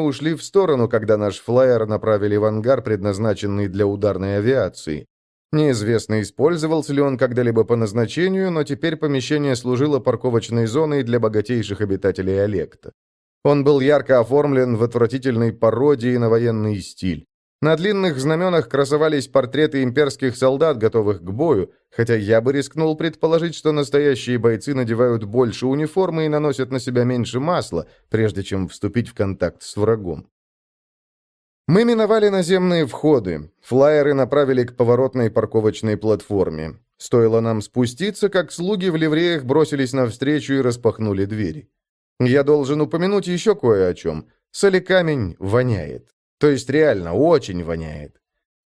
ушли в сторону, когда наш флайер направили в ангар, предназначенный для ударной авиации. Неизвестно, использовался ли он когда-либо по назначению, но теперь помещение служило парковочной зоной для богатейших обитателей Олекта. Он был ярко оформлен в отвратительной пародии на военный стиль. На длинных знаменах красовались портреты имперских солдат, готовых к бою, хотя я бы рискнул предположить, что настоящие бойцы надевают больше униформы и наносят на себя меньше масла, прежде чем вступить в контакт с врагом. Мы миновали наземные входы. Флайеры направили к поворотной парковочной платформе. Стоило нам спуститься, как слуги в ливреях бросились навстречу и распахнули двери. Я должен упомянуть еще кое о чем. Соликамень воняет. То есть реально, очень воняет.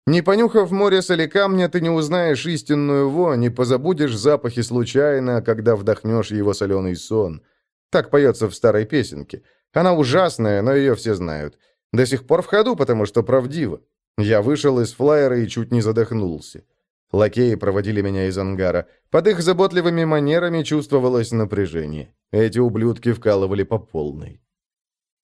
Не понюхав море соликамня, ты не узнаешь истинную вонь, не позабудешь запахи случайно, когда вдохнешь его соленый сон. Так поется в старой песенке. Она ужасная, но ее все знают. До сих пор в ходу, потому что правдиво. Я вышел из флайера и чуть не задохнулся. Лакеи проводили меня из ангара. Под их заботливыми манерами чувствовалось напряжение. Эти ублюдки вкалывали по полной.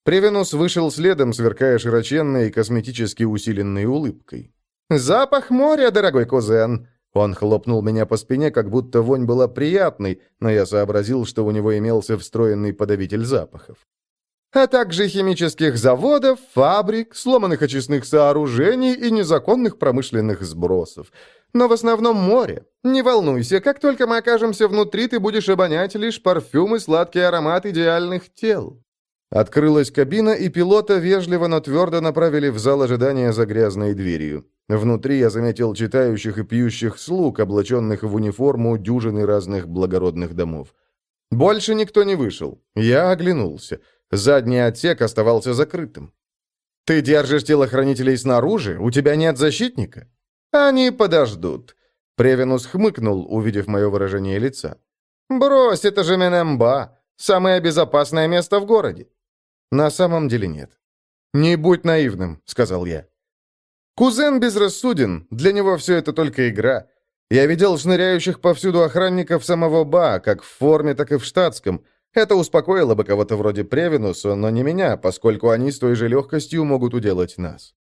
Привенус вышел следом, сверкая широченной и косметически усиленной улыбкой. «Запах моря, дорогой кузен!» Он хлопнул меня по спине, как будто вонь была приятной, но я сообразил, что у него имелся встроенный подавитель запахов а также химических заводов, фабрик, сломанных очистных сооружений и незаконных промышленных сбросов. Но в основном море. Не волнуйся, как только мы окажемся внутри, ты будешь обонять лишь парфюм и сладкий аромат идеальных тел. Открылась кабина, и пилота вежливо, но твердо направили в зал ожидания за грязной дверью. Внутри я заметил читающих и пьющих слуг, облаченных в униформу дюжины разных благородных домов. Больше никто не вышел. Я оглянулся. Задний отсек оставался закрытым. «Ты держишь телохранителей снаружи? У тебя нет защитника?» «Они подождут». Превенус хмыкнул, увидев мое выражение лица. «Брось, это же Менемба. Самое безопасное место в городе». «На самом деле нет». «Не будь наивным», — сказал я. «Кузен безрассуден. Для него все это только игра. Я видел шныряющих повсюду охранников самого Ба, как в форме, так и в штатском. Это успокоило бы кого-то вроде Превинуса, но не меня, поскольку они с той же легкостью могут уделать нас.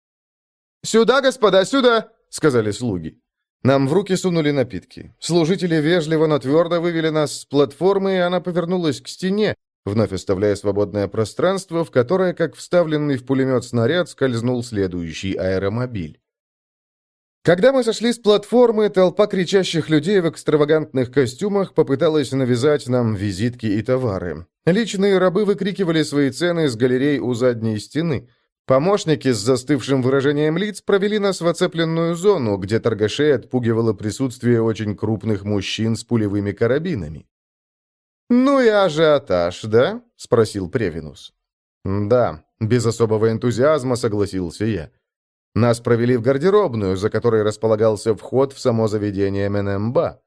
«Сюда, господа, сюда!» — сказали слуги. Нам в руки сунули напитки. Служители вежливо, но твердо вывели нас с платформы, и она повернулась к стене, вновь оставляя свободное пространство, в которое, как вставленный в пулемет снаряд, скользнул следующий аэромобиль. Когда мы сошли с платформы, толпа кричащих людей в экстравагантных костюмах попыталась навязать нам визитки и товары. Личные рабы выкрикивали свои цены с галерей у задней стены. Помощники с застывшим выражением лиц провели нас в оцепленную зону, где торгашей отпугивало присутствие очень крупных мужчин с пулевыми карабинами. «Ну и ажиотаж, да?» — спросил Превинус. «Да», — без особого энтузиазма согласился я. Нас провели в гардеробную, за которой располагался вход в само заведение Менемба.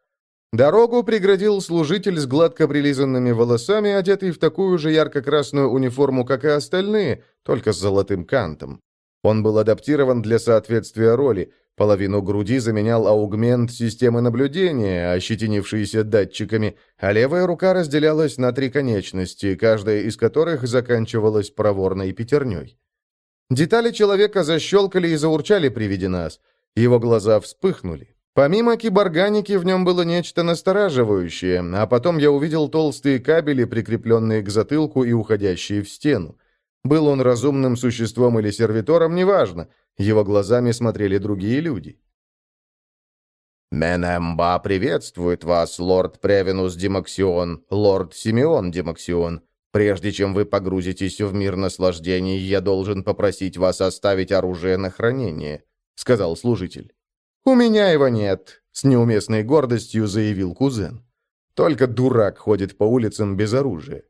Дорогу преградил служитель с гладко прилизанными волосами, одетый в такую же ярко-красную униформу, как и остальные, только с золотым кантом. Он был адаптирован для соответствия роли. Половину груди заменял аугмент системы наблюдения, ощетинившийся датчиками, а левая рука разделялась на три конечности, каждая из которых заканчивалась проворной пятерней. Детали человека защелкали и заурчали при виде нас. Его глаза вспыхнули. Помимо киборганики в нем было нечто настораживающее, а потом я увидел толстые кабели, прикрепленные к затылку и уходящие в стену. Был он разумным существом или сервитором, неважно. Его глазами смотрели другие люди. «Менемба приветствует вас, лорд Превенус Димаксион, лорд Симеон Димаксион. Прежде чем вы погрузитесь в мир наслаждений, я должен попросить вас оставить оружие на хранение», — сказал служитель. «У меня его нет», — с неуместной гордостью заявил кузен. «Только дурак ходит по улицам без оружия».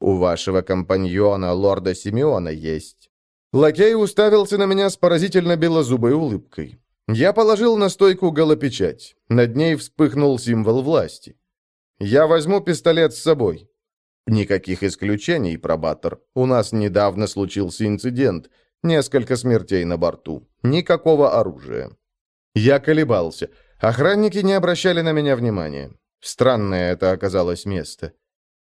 «У вашего компаньона, лорда Симеона, есть». Лакей уставился на меня с поразительно белозубой улыбкой. Я положил на стойку голопечать. Над ней вспыхнул символ власти. «Я возьму пистолет с собой», Никаких исключений, пробатор. У нас недавно случился инцидент. Несколько смертей на борту. Никакого оружия. Я колебался. Охранники не обращали на меня внимания. Странное это оказалось место.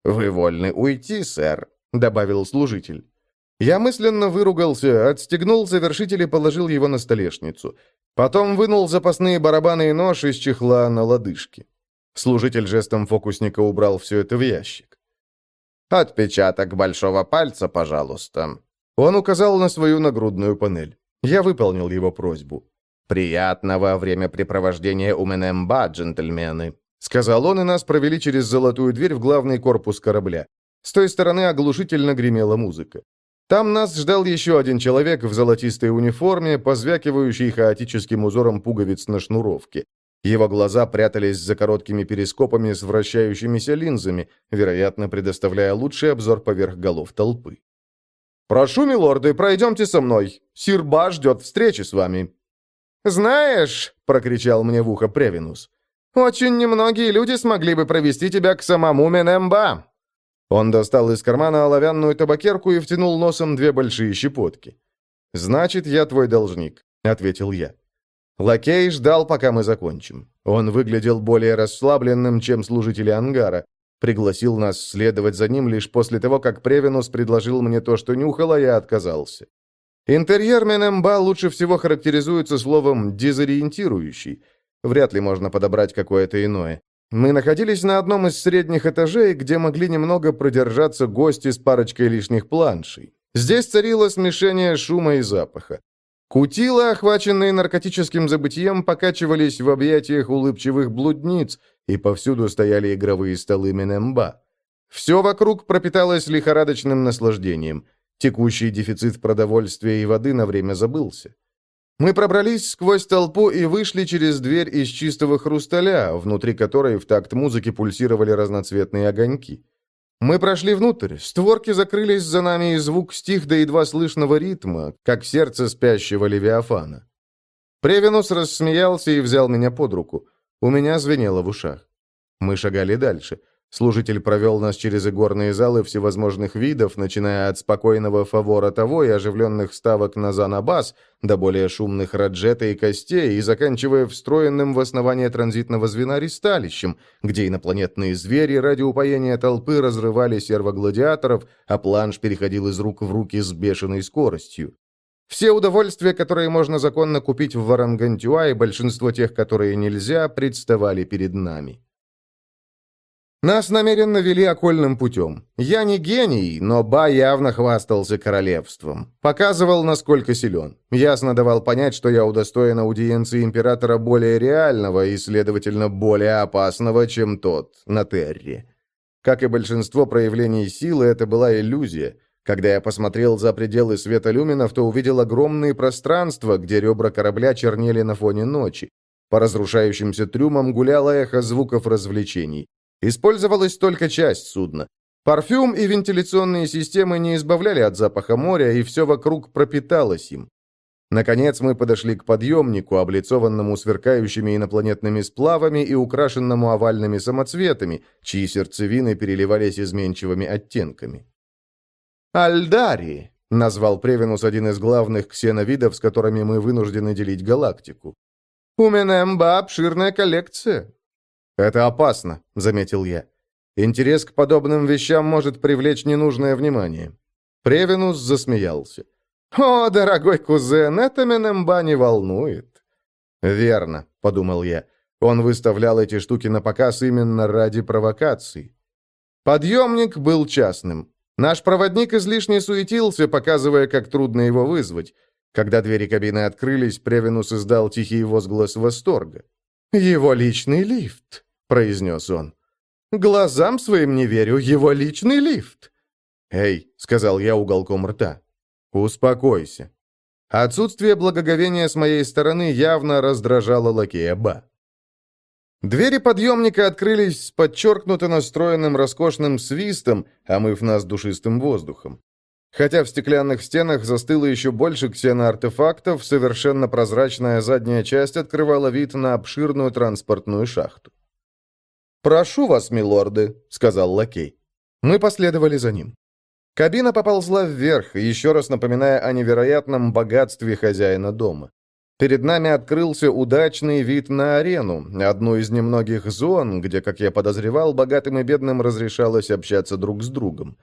«Вы вольны уйти, сэр», — добавил служитель. Я мысленно выругался, отстегнул завершитель и положил его на столешницу. Потом вынул запасные барабаны и нож из чехла на лодыжке. Служитель жестом фокусника убрал все это в ящик. «Отпечаток большого пальца, пожалуйста». Он указал на свою нагрудную панель. Я выполнил его просьбу. «Приятного времяпрепровождения у Менемба, джентльмены», — сказал он, и нас провели через золотую дверь в главный корпус корабля. С той стороны оглушительно гремела музыка. Там нас ждал еще один человек в золотистой униформе, позвякивающий хаотическим узором пуговиц на шнуровке. Его глаза прятались за короткими перископами с вращающимися линзами, вероятно, предоставляя лучший обзор поверх голов толпы. «Прошу, милорды, пройдемте со мной. Сир Ба ждет встречи с вами». «Знаешь», — прокричал мне в ухо Превинус, — «очень немногие люди смогли бы провести тебя к самому Менемба. Он достал из кармана оловянную табакерку и втянул носом две большие щепотки. «Значит, я твой должник», — ответил я. Лакей ждал, пока мы закончим. Он выглядел более расслабленным, чем служители ангара. Пригласил нас следовать за ним лишь после того, как Превенус предложил мне то, что нюхал, а я отказался. Интерьер Менемба лучше всего характеризуется словом «дезориентирующий». Вряд ли можно подобрать какое-то иное. Мы находились на одном из средних этажей, где могли немного продержаться гости с парочкой лишних планшей. Здесь царило смешение шума и запаха. Кутила, охваченные наркотическим забытием, покачивались в объятиях улыбчивых блудниц, и повсюду стояли игровые столы Менемба. Все вокруг пропиталось лихорадочным наслаждением. Текущий дефицит продовольствия и воды на время забылся. Мы пробрались сквозь толпу и вышли через дверь из чистого хрусталя, внутри которой в такт музыки пульсировали разноцветные огоньки. Мы прошли внутрь, створки закрылись за нами, и звук стих до едва слышного ритма, как сердце спящего Левиафана. Превенус рассмеялся и взял меня под руку. У меня звенело в ушах. Мы шагали дальше. Служитель провел нас через игорные залы всевозможных видов, начиная от спокойного фавора того и оживленных ставок на занабас, до более шумных раджета и костей, и заканчивая встроенным в основание транзитного звена ристалищем, где инопланетные звери ради упоения толпы разрывали сервогладиаторов, а планш переходил из рук в руки с бешеной скоростью. Все удовольствия, которые можно законно купить в Варангантюа, и большинство тех, которые нельзя, представали перед нами. Нас намеренно вели окольным путем. Я не гений, но Ба явно хвастался королевством. Показывал, насколько силен. Ясно давал понять, что я удостоен аудиенции императора более реального и, следовательно, более опасного, чем тот на Терре. Как и большинство проявлений силы, это была иллюзия. Когда я посмотрел за пределы света люминов, то увидел огромные пространства, где ребра корабля чернели на фоне ночи. По разрушающимся трюмам гуляло эхо звуков развлечений. Использовалась только часть судна. Парфюм и вентиляционные системы не избавляли от запаха моря, и все вокруг пропиталось им. Наконец мы подошли к подъемнику, облицованному сверкающими инопланетными сплавами и украшенному овальными самоцветами, чьи сердцевины переливались изменчивыми оттенками. «Альдари», — назвал Превенус один из главных ксеновидов, с которыми мы вынуждены делить галактику. «У Менемба обширная коллекция. «Это опасно», — заметил я. «Интерес к подобным вещам может привлечь ненужное внимание». Превенус засмеялся. «О, дорогой кузен, это Менемба не волнует». «Верно», — подумал я. Он выставлял эти штуки на показ именно ради провокаций. Подъемник был частным. Наш проводник излишне суетился, показывая, как трудно его вызвать. Когда двери кабины открылись, Превенус издал тихий возглас восторга. «Его личный лифт!» — произнес он. «Глазам своим не верю, его личный лифт!» «Эй», — сказал я уголком рта, — «успокойся». Отсутствие благоговения с моей стороны явно раздражало лакея Ба. Двери подъемника открылись с подчеркнуто настроенным роскошным свистом, омыв нас душистым воздухом. Хотя в стеклянных стенах застыло еще больше ксеноартефактов, совершенно прозрачная задняя часть открывала вид на обширную транспортную шахту. «Прошу вас, милорды», — сказал лакей. Мы последовали за ним. Кабина поползла вверх, еще раз напоминая о невероятном богатстве хозяина дома. Перед нами открылся удачный вид на арену, одну из немногих зон, где, как я подозревал, богатым и бедным разрешалось общаться друг с другом.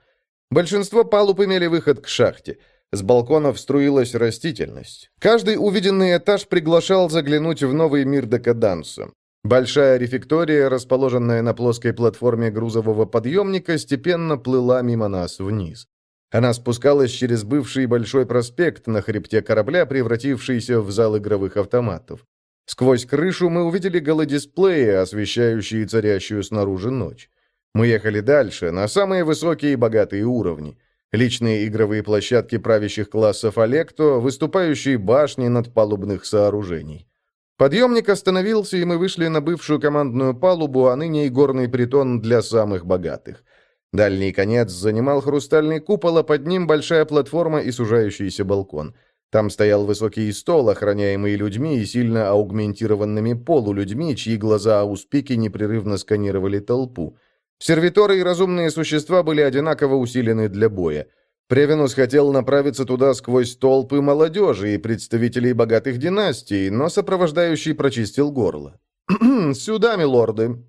Большинство палуб имели выход к шахте. С балконов струилась растительность. Каждый увиденный этаж приглашал заглянуть в новый мир декаданса. Большая рефектория, расположенная на плоской платформе грузового подъемника, степенно плыла мимо нас вниз. Она спускалась через бывший большой проспект на хребте корабля, превратившийся в зал игровых автоматов. Сквозь крышу мы увидели голодисплеи, освещающие царящую снаружи ночь. Мы ехали дальше, на самые высокие и богатые уровни. Личные игровые площадки правящих классов Олекто, выступающие башни над палубных сооружений. Подъемник остановился, и мы вышли на бывшую командную палубу, а ныне и горный притон для самых богатых. Дальний конец занимал хрустальный купол, а под ним большая платформа и сужающийся балкон. Там стоял высокий стол, охраняемый людьми и сильно аугментированными полулюдьми, чьи глаза ауспики непрерывно сканировали толпу. Сервиторы и разумные существа были одинаково усилены для боя. Превенус хотел направиться туда сквозь толпы молодежи и представителей богатых династий, но сопровождающий прочистил горло. «Сюда, милорды!»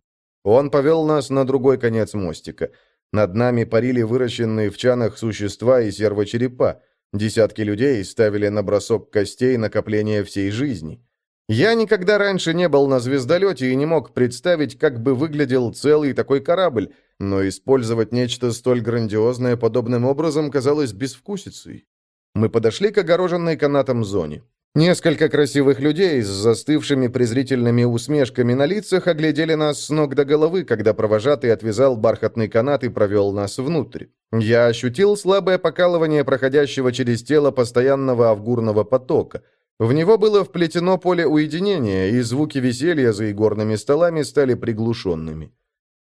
Он повел нас на другой конец мостика. Над нами парили выращенные в чанах существа и сервочерепа. Десятки людей ставили на бросок костей накопление всей жизни. Я никогда раньше не был на звездолете и не мог представить, как бы выглядел целый такой корабль, но использовать нечто столь грандиозное подобным образом казалось безвкусицей. Мы подошли к огороженной канатом зоне. Несколько красивых людей с застывшими презрительными усмешками на лицах оглядели нас с ног до головы, когда провожатый отвязал бархатный канат и провел нас внутрь. Я ощутил слабое покалывание проходящего через тело постоянного авгурного потока – в него было вплетено поле уединения, и звуки веселья за игорными столами стали приглушенными.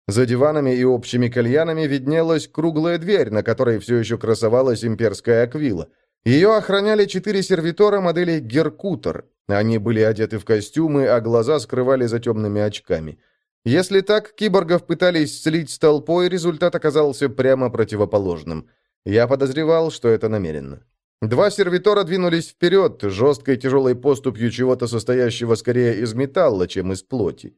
За диванами и общими кальянами виднелась круглая дверь, на которой все еще красовалась имперская аквила. Ее охраняли четыре сервитора модели «Геркутор». Они были одеты в костюмы, а глаза скрывали за темными очками. Если так, киборгов пытались слить с толпой, результат оказался прямо противоположным. Я подозревал, что это намеренно. Два сервитора двинулись вперед, жесткой тяжелой поступью чего-то состоящего скорее из металла, чем из плоти.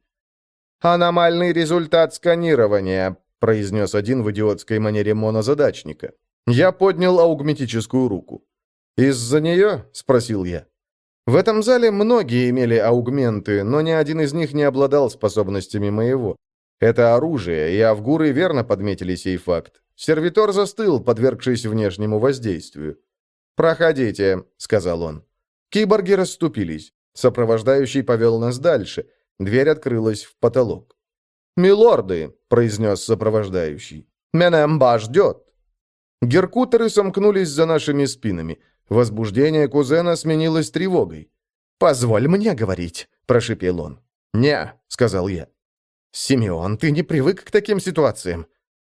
«Аномальный результат сканирования», — произнес один в идиотской манере монозадачника. Я поднял аугметическую руку. «Из-за нее?» — спросил я. В этом зале многие имели аугменты, но ни один из них не обладал способностями моего. Это оружие, и авгуры верно подметили сей факт. Сервитор застыл, подвергшись внешнему воздействию. «Проходите», — сказал он. Киборги расступились. Сопровождающий повел нас дальше. Дверь открылась в потолок. «Милорды», — произнес сопровождающий, — «Менемба ждет». Геркутеры сомкнулись за нашими спинами. Возбуждение кузена сменилось тревогой. «Позволь мне говорить», — прошипел он. «Не», — сказал я. «Симеон, ты не привык к таким ситуациям.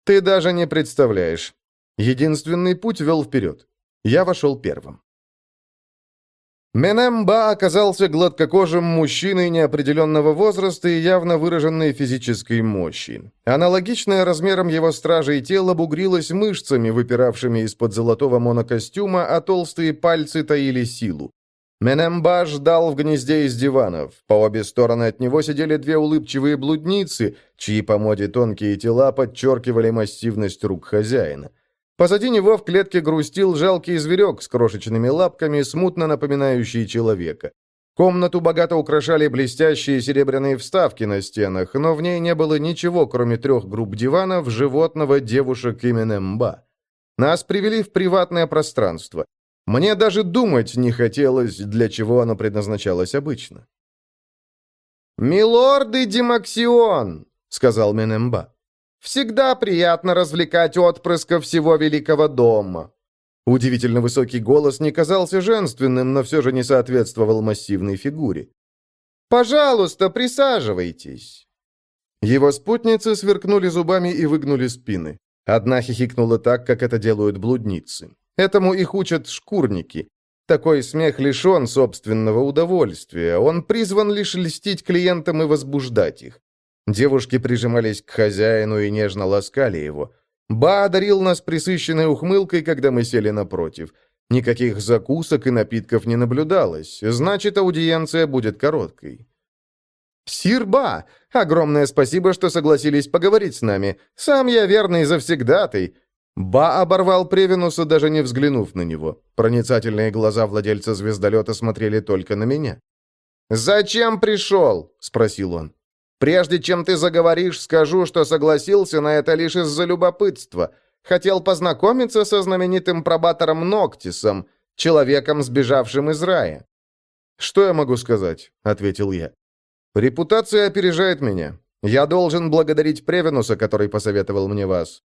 Ты даже не представляешь. Единственный путь вел вперед. Я вошел первым. Менемба оказался гладкокожим мужчиной неопределенного возраста и явно выраженной физической мощи. Аналогичное размером его стражей тело бугрилось мышцами, выпиравшими из-под золотого монокостюма, а толстые пальцы таили силу. Менемба ждал в гнезде из диванов. По обе стороны от него сидели две улыбчивые блудницы, чьи по моде тонкие тела подчеркивали массивность рук хозяина. Позади него в клетке грустил жалкий зверек с крошечными лапками, смутно напоминающий человека. Комнату богато украшали блестящие серебряные вставки на стенах, но в ней не было ничего, кроме трех групп диванов, животного, девушек и Менемба. Нас привели в приватное пространство. Мне даже думать не хотелось, для чего оно предназначалось обычно. «Милорды Димаксион!» — сказал Менемба. Всегда приятно развлекать отпрыска всего великого дома». Удивительно высокий голос не казался женственным, но все же не соответствовал массивной фигуре. «Пожалуйста, присаживайтесь». Его спутницы сверкнули зубами и выгнули спины. Одна хихикнула так, как это делают блудницы. Этому их учат шкурники. Такой смех лишен собственного удовольствия. Он призван лишь льстить клиентам и возбуждать их. Девушки прижимались к хозяину и нежно ласкали его. Ба одарил нас присыщенной ухмылкой, когда мы сели напротив. Никаких закусок и напитков не наблюдалось, значит, аудиенция будет короткой. «Сир Ба, огромное спасибо, что согласились поговорить с нами. Сам я верный завсегдатый. Ба оборвал Превенуса, даже не взглянув на него. Проницательные глаза владельца звездолета смотрели только на меня. «Зачем пришел?» — спросил он. «Прежде чем ты заговоришь, скажу, что согласился на это лишь из-за любопытства. Хотел познакомиться со знаменитым пробатором Ноктисом, человеком, сбежавшим из рая». «Что я могу сказать?» — ответил я. «Репутация опережает меня. Я должен благодарить Превенуса, который посоветовал мне вас.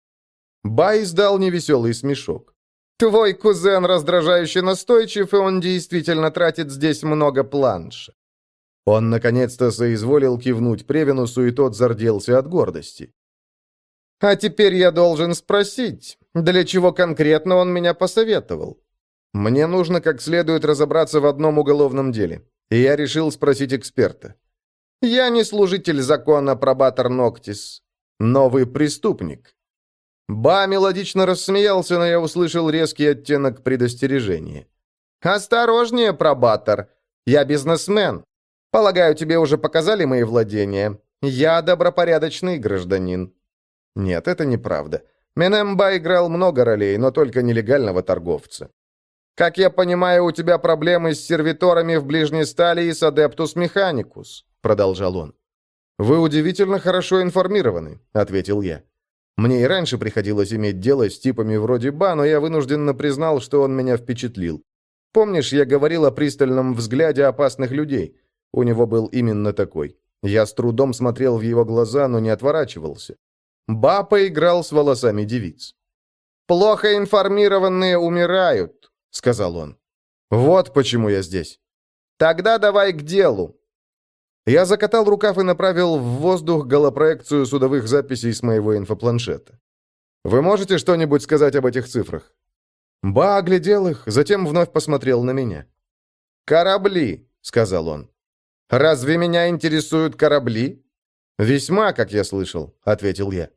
Бай издал невеселый смешок. «Твой кузен раздражающе настойчив, и он действительно тратит здесь много планша». Он, наконец-то, соизволил кивнуть Превенусу, и тот зарделся от гордости. «А теперь я должен спросить, для чего конкретно он меня посоветовал?» «Мне нужно как следует разобраться в одном уголовном деле, и я решил спросить эксперта». «Я не служитель закона, пробатор Ноктис. Новый преступник». Ба мелодично рассмеялся, но я услышал резкий оттенок предостережения. «Осторожнее, пробатор. Я бизнесмен. Полагаю, тебе уже показали мои владения. Я добропорядочный гражданин». Нет, это неправда. Менемба играл много ролей, но только нелегального торговца. «Как я понимаю, у тебя проблемы с сервиторами в Ближней Стали и с Адептус Механикус», — продолжал он. «Вы удивительно хорошо информированы», — ответил я. Мне и раньше приходилось иметь дело с типами вроде Ба, но я вынужденно признал, что он меня впечатлил. Помнишь, я говорил о пристальном взгляде опасных людей? У него был именно такой. Я с трудом смотрел в его глаза, но не отворачивался. Ба поиграл с волосами девиц. «Плохо информированные умирают», — сказал он. «Вот почему я здесь». «Тогда давай к делу. Я закатал рукав и направил в воздух голопроекцию судовых записей с моего инфопланшета. «Вы можете что-нибудь сказать об этих цифрах?» Ба оглядел их, затем вновь посмотрел на меня. «Корабли», — сказал он. «Разве меня интересуют корабли?» «Весьма, как я слышал», — ответил я.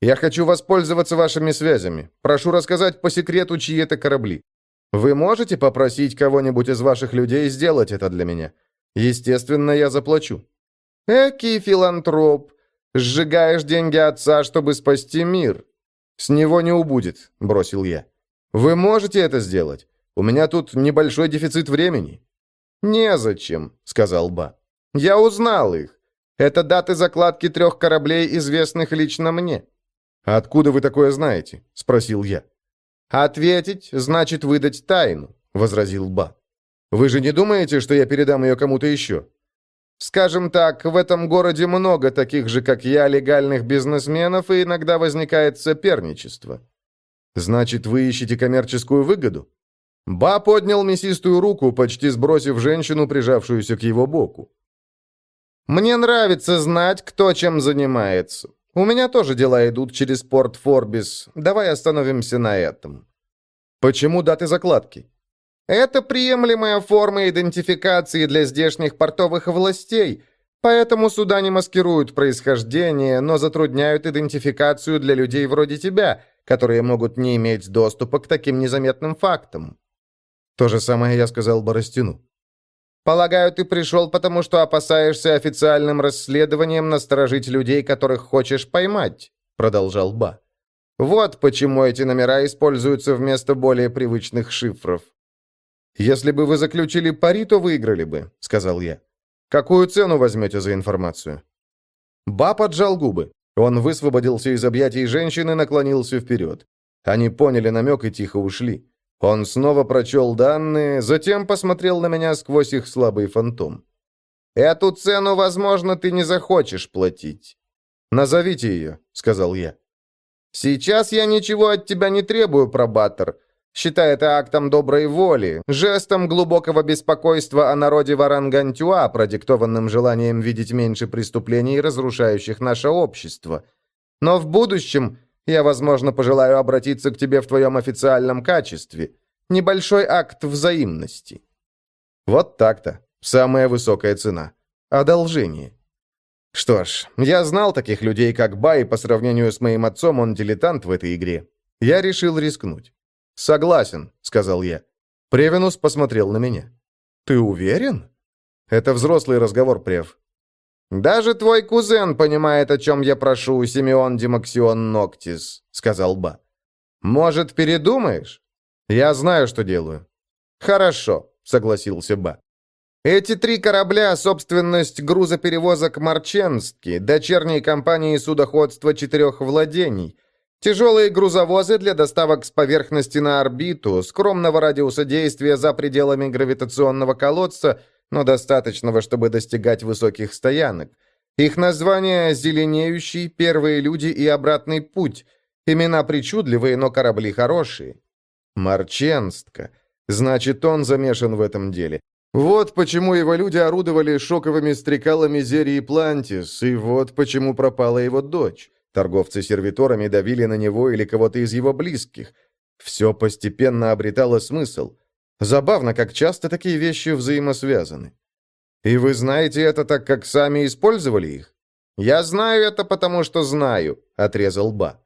«Я хочу воспользоваться вашими связями. Прошу рассказать по секрету, чьи это корабли. Вы можете попросить кого-нибудь из ваших людей сделать это для меня? Естественно, я заплачу. Экий филантроп. Сжигаешь деньги отца, чтобы спасти мир. С него не убудет, бросил я. Вы можете это сделать? У меня тут небольшой дефицит времени. Незачем, сказал Ба. Я узнал их. Это даты закладки трех кораблей, известных лично мне. «Откуда вы такое знаете?» — спросил я. «Ответить значит выдать тайну», — возразил Ба. Вы же не думаете, что я передам ее кому-то еще?» «Скажем так, в этом городе много таких же, как я, легальных бизнесменов, и иногда возникает соперничество». «Значит, вы ищете коммерческую выгоду?» Ба поднял мясистую руку, почти сбросив женщину, прижавшуюся к его боку. «Мне нравится знать, кто чем занимается. У меня тоже дела идут через порт Форбис. Давай остановимся на этом». «Почему даты закладки?» Это приемлемая форма идентификации для здешних портовых властей, поэтому суда не маскируют происхождение, но затрудняют идентификацию для людей вроде тебя, которые могут не иметь доступа к таким незаметным фактам. То же самое я сказал Боростину. Полагаю, ты пришел, потому что опасаешься официальным расследованием насторожить людей, которых хочешь поймать, продолжал Ба. Вот почему эти номера используются вместо более привычных шифров. «Если бы вы заключили пари, то выиграли бы», — сказал я. «Какую цену возьмете за информацию?» Ба поджал губы. Он высвободился из объятий женщины наклонился вперед. Они поняли намек и тихо ушли. Он снова прочел данные, затем посмотрел на меня сквозь их слабый фантом. «Эту цену, возможно, ты не захочешь платить». «Назовите ее», — сказал я. «Сейчас я ничего от тебя не требую, пробатор. Считай это актом доброй воли, жестом глубокого беспокойства о народе Варангантюа, продиктованным желанием видеть меньше преступлений, разрушающих наше общество. Но в будущем я, возможно, пожелаю обратиться к тебе в твоем официальном качестве. Небольшой акт взаимности». Вот так-то. Самая высокая цена. Одолжение. Что ж, я знал таких людей, как Бай, по сравнению с моим отцом он дилетант в этой игре. Я решил рискнуть. «Согласен», — сказал я. Превенус посмотрел на меня. «Ты уверен?» «Это взрослый разговор, Прев». «Даже твой кузен понимает, о чем я прошу, Симеон Демаксион Ноктис», — сказал Ба. Может, передумаешь? Я знаю, что делаю. Хорошо, согласился Ба. Эти три корабля – собственность грузоперевозок Марченски, дочерней компании судоходства четырех владений. Тяжелые грузовозы для доставок с поверхности на орбиту, скромного радиуса действия за пределами гравитационного колодца, но достаточного, чтобы достигать высоких стоянок. Их название «Зеленеющий», «Первые люди» и «Обратный путь». Имена причудливые, но корабли хорошие. Марченстка. Значит, он замешан в этом деле. Вот почему его люди орудовали шоковыми стрекалами Зерии Плантис, и вот почему пропала его дочь. Торговцы сервиторами давили на него или кого-то из его близких. Все постепенно обретало смысл. Забавно, как часто такие вещи взаимосвязаны. И вы знаете это так, как сами использовали их? Я знаю это, потому что знаю, отрезал Ба.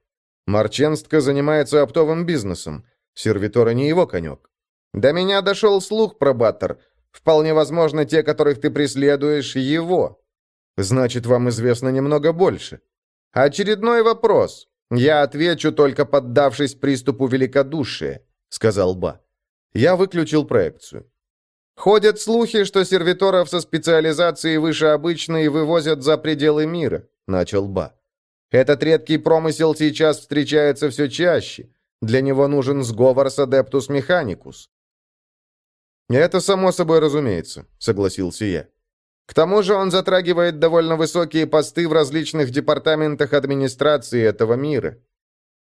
Марченстка занимается оптовым бизнесом. Сервиторы не его конек. До меня дошел слух про Баттер. Вполне возможно, те, которых ты преследуешь, его. Значит, вам известно немного больше. Очередной вопрос. Я отвечу, только поддавшись приступу великодушия, сказал Ба. Я выключил проекцию. Ходят слухи, что сервиторов со специализацией выше обычной вывозят за пределы мира, начал Ба. Этот редкий промысел сейчас встречается все чаще. Для него нужен сговор с Адептус Механикус. «Это само собой разумеется», — согласился я. «К тому же он затрагивает довольно высокие посты в различных департаментах администрации этого мира».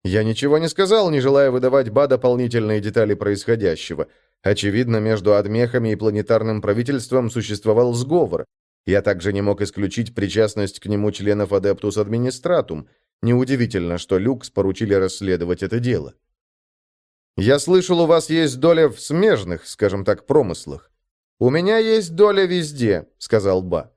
Я ничего не сказал, не желая выдавать Ба дополнительные детали происходящего. Очевидно, между адмехами и планетарным правительством существовал сговор. Я также не мог исключить причастность к нему членов Адептус Администратум. Неудивительно, что Люкс поручили расследовать это дело. Я слышал, у вас есть доля в смежных, скажем так, промыслах. У меня есть доля везде, сказал Ба.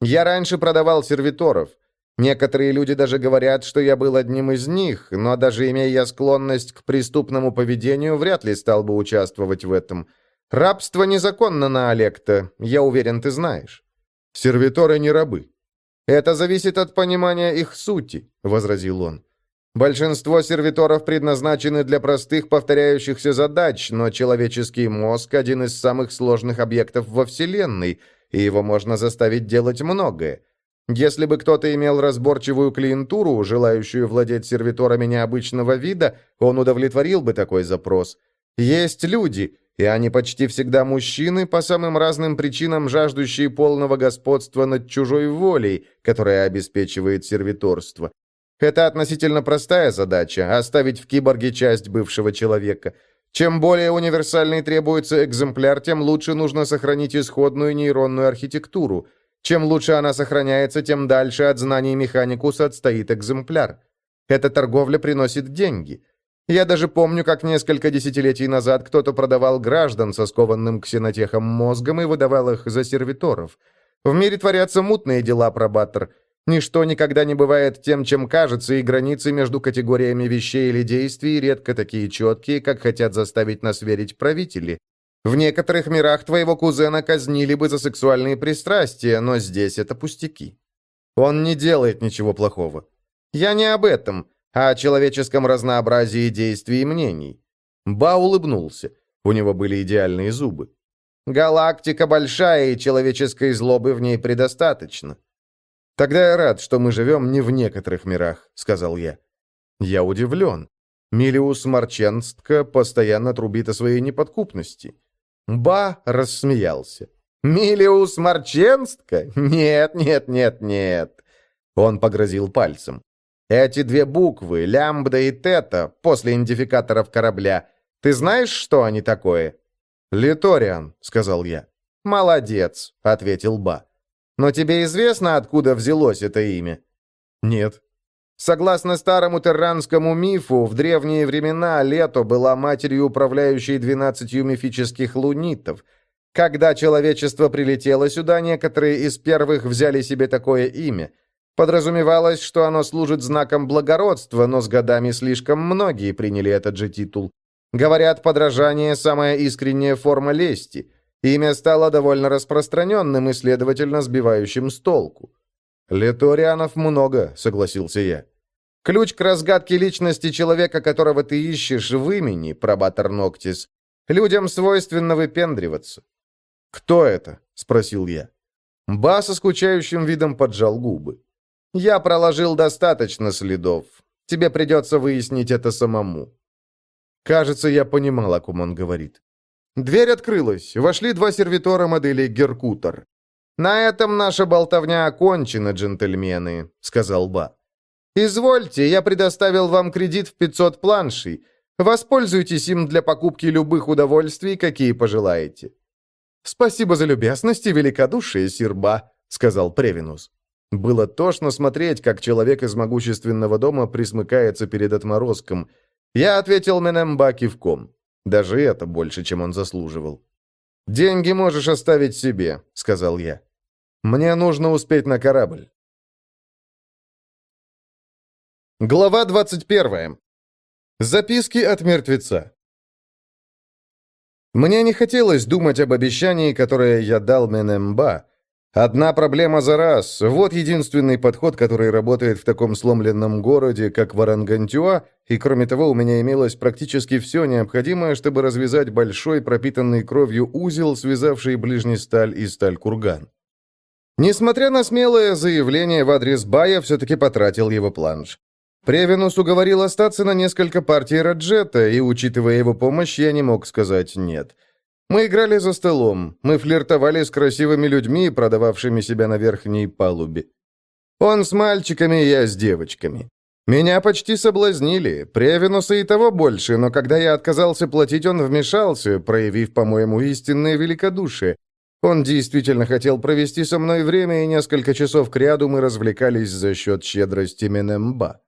Я раньше продавал сервиторов. Некоторые люди даже говорят, что я был одним из них, но даже имея склонность к преступному поведению, вряд ли стал бы участвовать в этом. Рабство незаконно на Олекта, я уверен, ты знаешь. Сервиторы не рабы. Это зависит от понимания их сути, возразил он. Большинство сервиторов предназначены для простых повторяющихся задач, но человеческий мозг – один из самых сложных объектов во Вселенной, и его можно заставить делать многое. Если бы кто-то имел разборчивую клиентуру, желающую владеть сервиторами необычного вида, он удовлетворил бы такой запрос. Есть люди, и они почти всегда мужчины, по самым разным причинам жаждущие полного господства над чужой волей, которая обеспечивает сервиторство. Это относительно простая задача – оставить в киборге часть бывшего человека. Чем более универсальный требуется экземпляр, тем лучше нужно сохранить исходную нейронную архитектуру. Чем лучше она сохраняется, тем дальше от знаний механикуса отстоит экземпляр. Эта торговля приносит деньги. Я даже помню, как несколько десятилетий назад кто-то продавал граждан со скованным ксенотехом мозгом и выдавал их за сервиторов. В мире творятся мутные дела, пробаттер – Ничто никогда не бывает тем, чем кажется, и границы между категориями вещей или действий редко такие четкие, как хотят заставить нас верить правители. В некоторых мирах твоего кузена казнили бы за сексуальные пристрастия, но здесь это пустяки. Он не делает ничего плохого. Я не об этом, а о человеческом разнообразии действий и мнений. Ба улыбнулся. У него были идеальные зубы. Галактика большая, и человеческой злобы в ней предостаточно. «Тогда я рад, что мы живем не в некоторых мирах», — сказал я. Я удивлен. Милиус Марченстка постоянно трубит о своей неподкупности. Ба рассмеялся. «Милиус Марченстка? Нет, нет, нет, нет!» Он погрозил пальцем. «Эти две буквы, лямбда и тета, после идентификаторов корабля, ты знаешь, что они такое?» «Литориан», — сказал я. «Молодец», — ответил Ба. Но тебе известно, откуда взялось это имя? Нет. Согласно старому терранскому мифу, в древние времена Лето была матерью, управляющей двенадцатью мифических лунитов. Когда человечество прилетело сюда, некоторые из первых взяли себе такое имя. Подразумевалось, что оно служит знаком благородства, но с годами слишком многие приняли этот же титул. Говорят, подражание – самая искренняя форма лести – Имя стало довольно распространенным и, следовательно, сбивающим с толку. «Леторианов много», — согласился я. Ключ к разгадке личности человека, которого ты ищешь, в имени, пробатор Ноктис. Людям свойственно выпендриваться». «Кто это?» — спросил я. Ба со скучающим видом поджал губы. «Я проложил достаточно следов. Тебе придется выяснить это самому». Кажется, я понимал, о ком он говорит. Дверь открылась. Вошли два сервитора модели «Геркутор». «На этом наша болтовня окончена, джентльмены», — сказал Ба. «Извольте, я предоставил вам кредит в 500 планшей. Воспользуйтесь им для покупки любых удовольствий, какие пожелаете». «Спасибо за любезность и великодушие, Сирба», — сказал Превинус. Было тошно смотреть, как человек из могущественного дома присмыкается перед отморозком. Я ответил Менемба кивком. Даже это больше, чем он заслуживал. «Деньги можешь оставить себе», — сказал я. «Мне нужно успеть на корабль». Глава 21. Записки от мертвеца. Мне не хотелось думать об обещании, которое я дал Менемба. Одна проблема за раз. Вот единственный подход, который работает в таком сломленном городе, как Варангантюа, и кроме того у меня имелось практически все необходимое, чтобы развязать большой пропитанный кровью узел, связавший ближний сталь и сталь-курган. Несмотря на смелое заявление в адрес Бая, все-таки потратил его планш. Превенус уговорил остаться на несколько партий Раджета, и, учитывая его помощь, я не мог сказать «нет». Мы играли за столом, мы флиртовали с красивыми людьми, продававшими себя на верхней палубе. Он с мальчиками, я с девочками. Меня почти соблазнили, Превенуса и того больше, но когда я отказался платить, он вмешался, проявив, по-моему, истинное великодушие. Он действительно хотел провести со мной время, и несколько часов кряду мы развлекались за счет щедрости Менемба.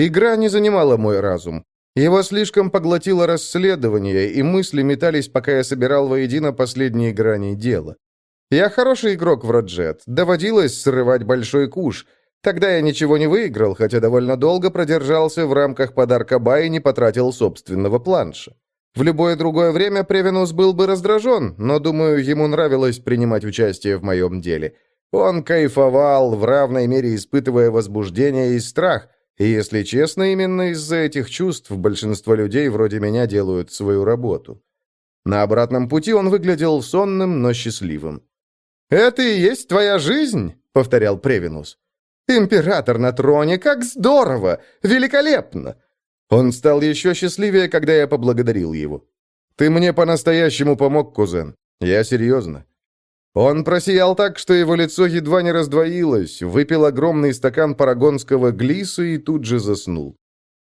Игра не занимала мой разум. Его слишком поглотило расследование, и мысли метались, пока я собирал воедино последние грани дела. Я хороший игрок в Роджет, доводилось срывать большой куш. Тогда я ничего не выиграл, хотя довольно долго продержался в рамках подарка Ба и не потратил собственного планша. В любое другое время Превенус был бы раздражен, но, думаю, ему нравилось принимать участие в моем деле. Он кайфовал, в равной мере испытывая возбуждение и страх – и, если честно, именно из-за этих чувств большинство людей вроде меня делают свою работу. На обратном пути он выглядел сонным, но счастливым. «Это и есть твоя жизнь?» — повторял Превинус. «Император на троне, как здорово! Великолепно!» Он стал еще счастливее, когда я поблагодарил его. «Ты мне по-настоящему помог, кузен. Я серьезно. Он просиял так, что его лицо едва не раздвоилось, выпил огромный стакан парагонского глиса и тут же заснул.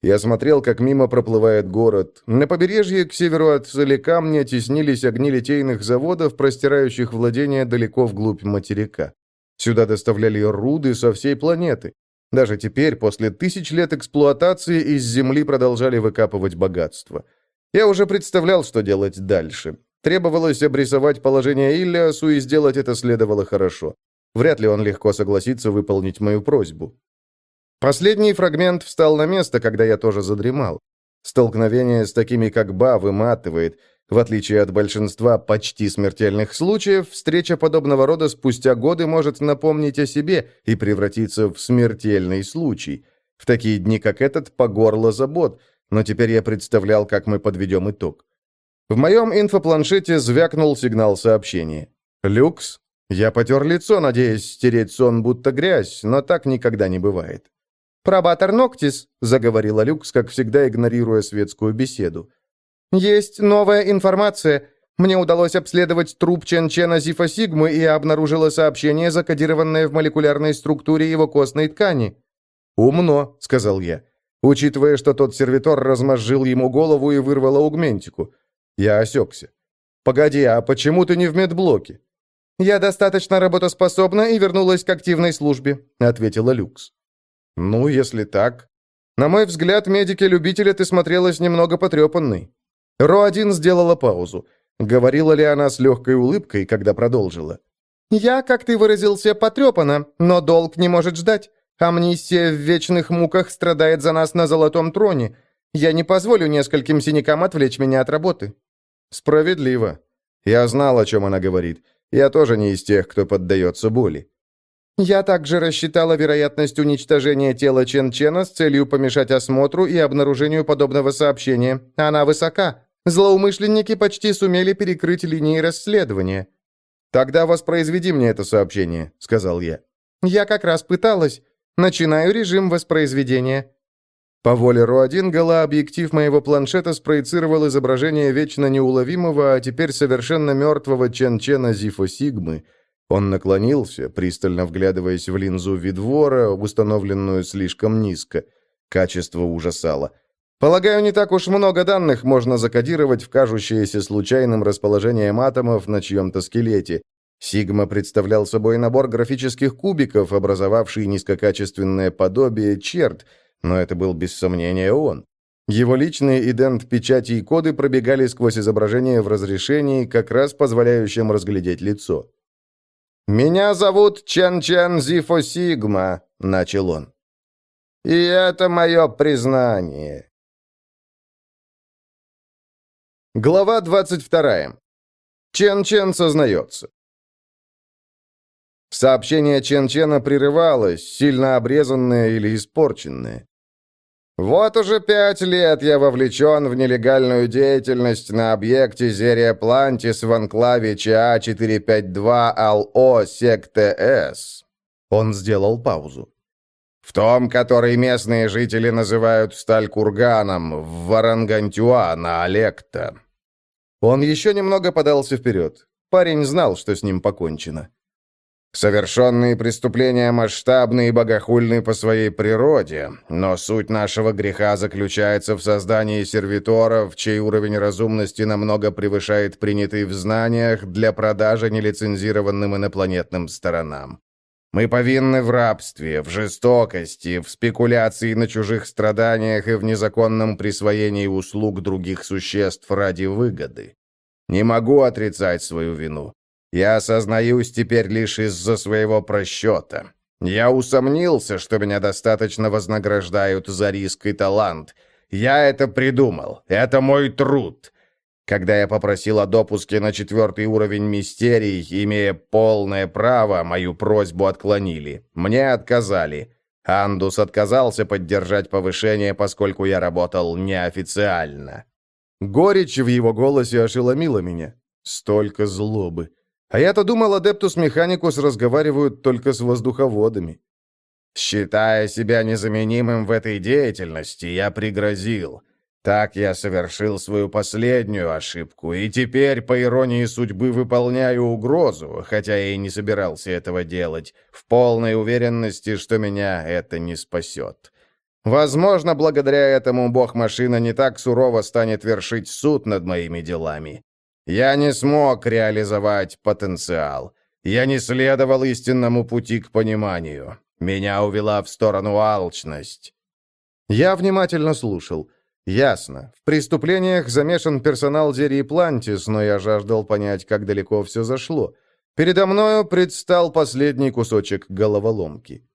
Я смотрел, как мимо проплывает город. На побережье к северу от Соликамня теснились огни литейных заводов, простирающих владения далеко вглубь материка. Сюда доставляли руды со всей планеты. Даже теперь, после тысяч лет эксплуатации, из земли продолжали выкапывать богатство. Я уже представлял, что делать дальше. Требовалось обрисовать положение Иллиасу, и сделать это следовало хорошо. Вряд ли он легко согласится выполнить мою просьбу. Последний фрагмент встал на место, когда я тоже задремал. Столкновение с такими, как Ба, выматывает. В отличие от большинства почти смертельных случаев, встреча подобного рода спустя годы может напомнить о себе и превратиться в смертельный случай. В такие дни, как этот, по горло забот, но теперь я представлял, как мы подведем итог. В моем инфопланшете звякнул сигнал сообщения. «Люкс?» Я потер лицо, надеясь стереть сон, будто грязь, но так никогда не бывает. «Пробатор Ноктис», — заговорила Люкс, как всегда игнорируя светскую беседу. «Есть новая информация. Мне удалось обследовать труп Чен-Чена Зифа Сигмы и обнаружила сообщение, закодированное в молекулярной структуре его костной ткани». «Умно», — сказал я, учитывая, что тот сервитор размозжил ему голову и вырвал аугментику. Я осекся. «Погоди, а почему ты не в медблоке?» «Я достаточно работоспособна и вернулась к активной службе», — ответила Люкс. «Ну, если так. На мой взгляд, медики-любители ты смотрелась немного потрепанной». Ро-1 сделала паузу. Говорила ли она с легкой улыбкой, когда продолжила? «Я, как ты выразился, потрепана, но долг не может ждать. Амнисия в вечных муках страдает за нас на золотом троне. Я не позволю нескольким синякам отвлечь меня от работы». «Справедливо. Я знал, о чем она говорит. Я тоже не из тех, кто поддается боли». Я также рассчитала вероятность уничтожения тела Чен-Чена с целью помешать осмотру и обнаружению подобного сообщения. Она высока. Злоумышленники почти сумели перекрыть линии расследования. «Тогда воспроизведи мне это сообщение», — сказал я. «Я как раз пыталась. Начинаю режим воспроизведения». По воле Ро-1 голообъектив моего планшета спроецировал изображение вечно неуловимого, а теперь совершенно мертвого Чен-Чена Зифо Сигмы. Он наклонился, пристально вглядываясь в линзу видвора, установленную слишком низко. Качество ужасало. Полагаю, не так уж много данных можно закодировать в кажущееся случайным расположением атомов на чьем-то скелете. Сигма представлял собой набор графических кубиков, образовавший низкокачественное подобие черт, но это был без сомнения он. Его личные идент-печати и коды пробегали сквозь изображение в разрешении, как раз позволяющем разглядеть лицо. «Меня зовут Чен-Чен Зифо Сигма», — начал он. «И это мое признание. Глава 22. Чен-Чен сознается. Сообщение Чен-Чена прерывалось, сильно обрезанное или испорченное. «Вот уже пять лет я вовлечен в нелегальную деятельность на объекте Зерия Плантис в анклаве ЧА-452-АЛО Сек-ТС». Он сделал паузу. В том, который местные жители называют Сталь-Курганом, в Варангантюа на Олекта. Он еще немного подался вперед. Парень знал, что с ним покончено. Совершенные преступления масштабны и богохульны по своей природе, но суть нашего греха заключается в создании сервиторов, чей уровень разумности намного превышает принятый в знаниях для продажи нелицензированным инопланетным сторонам. Мы повинны в рабстве, в жестокости, в спекуляции на чужих страданиях и в незаконном присвоении услуг других существ ради выгоды. Не могу отрицать свою вину. Я осознаюсь теперь лишь из-за своего просчета. Я усомнился, что меня достаточно вознаграждают за риск и талант. Я это придумал. Это мой труд. Когда я попросил о допуске на четвертый уровень мистерий, имея полное право, мою просьбу отклонили. Мне отказали. Андус отказался поддержать повышение, поскольку я работал неофициально. Горечь в его голосе ошеломила меня. Столько злобы. А я-то думал, Адептус Механикус разговаривают только с воздуховодами. Считая себя незаменимым в этой деятельности, я пригрозил. Так я совершил свою последнюю ошибку, и теперь, по иронии судьбы, выполняю угрозу, хотя я и не собирался этого делать, в полной уверенности, что меня это не спасет. Возможно, благодаря этому бог-машина не так сурово станет вершить суд над моими делами. Я не смог реализовать потенциал. Я не следовал истинному пути к пониманию. Меня увела в сторону алчность. Я внимательно слушал. Ясно. В преступлениях замешан персонал Зерии Плантис, но я жаждал понять, как далеко все зашло. Передо мною предстал последний кусочек головоломки.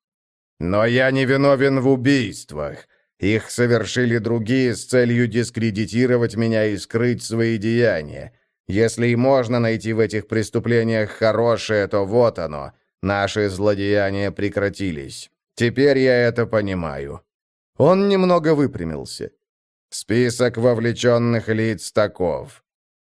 Но я не виновен в убийствах. Их совершили другие с целью дискредитировать меня и скрыть свои деяния. Если и можно найти в этих преступлениях хорошее, то вот оно. Наши злодеяния прекратились. Теперь я это понимаю». Он немного выпрямился. Список вовлеченных лиц таков.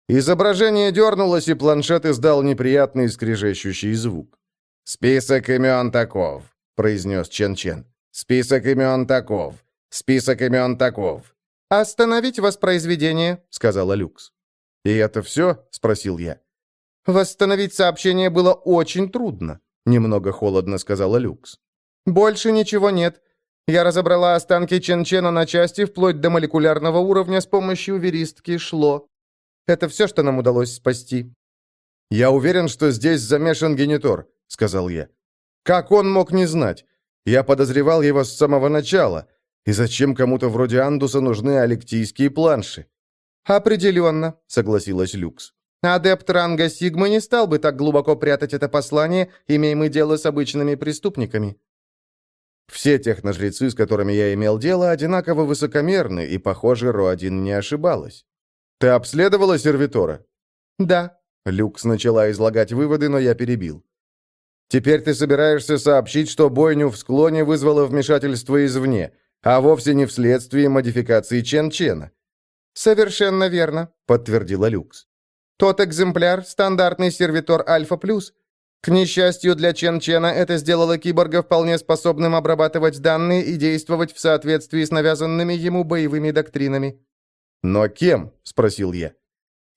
Изображение дернулось, и планшет издал неприятный скрежещущий звук. «Список имен таков», — произнес Чен-Чен. «Список имен таков. Список имен таков». «Остановить воспроизведение», — сказала Люкс. «И это все?» — спросил я. «Восстановить сообщение было очень трудно», — немного холодно сказала Люкс. «Больше ничего нет. Я разобрала останки Чен-Чена на части вплоть до молекулярного уровня с помощью веристки шло. Это все, что нам удалось спасти». «Я уверен, что здесь замешан генитор», — сказал я. «Как он мог не знать? Я подозревал его с самого начала. И зачем кому-то вроде Андуса нужны алектийские планши?» «Определенно», — согласилась Люкс. «Адепт ранга Сигмы не стал бы так глубоко прятать это послание, имея мы дело с обычными преступниками». Все техножрецы, с которыми я имел дело, одинаково высокомерны, и, похоже, Ро-1 не ошибалась. «Ты обследовала сервитора?» «Да». Люкс начала излагать выводы, но я перебил. Теперь ты собираешься сообщить, что бойню в склоне вызвало вмешательство извне, а вовсе не вследствие модификации Чен-Чена». «Совершенно верно», — подтвердила Люкс. «Тот экземпляр — стандартный сервитор Альфа-Плюс. К несчастью для Чен-Чена, это сделало киборга вполне способным обрабатывать данные и действовать в соответствии с навязанными ему боевыми доктринами». «Но кем?» — спросил я.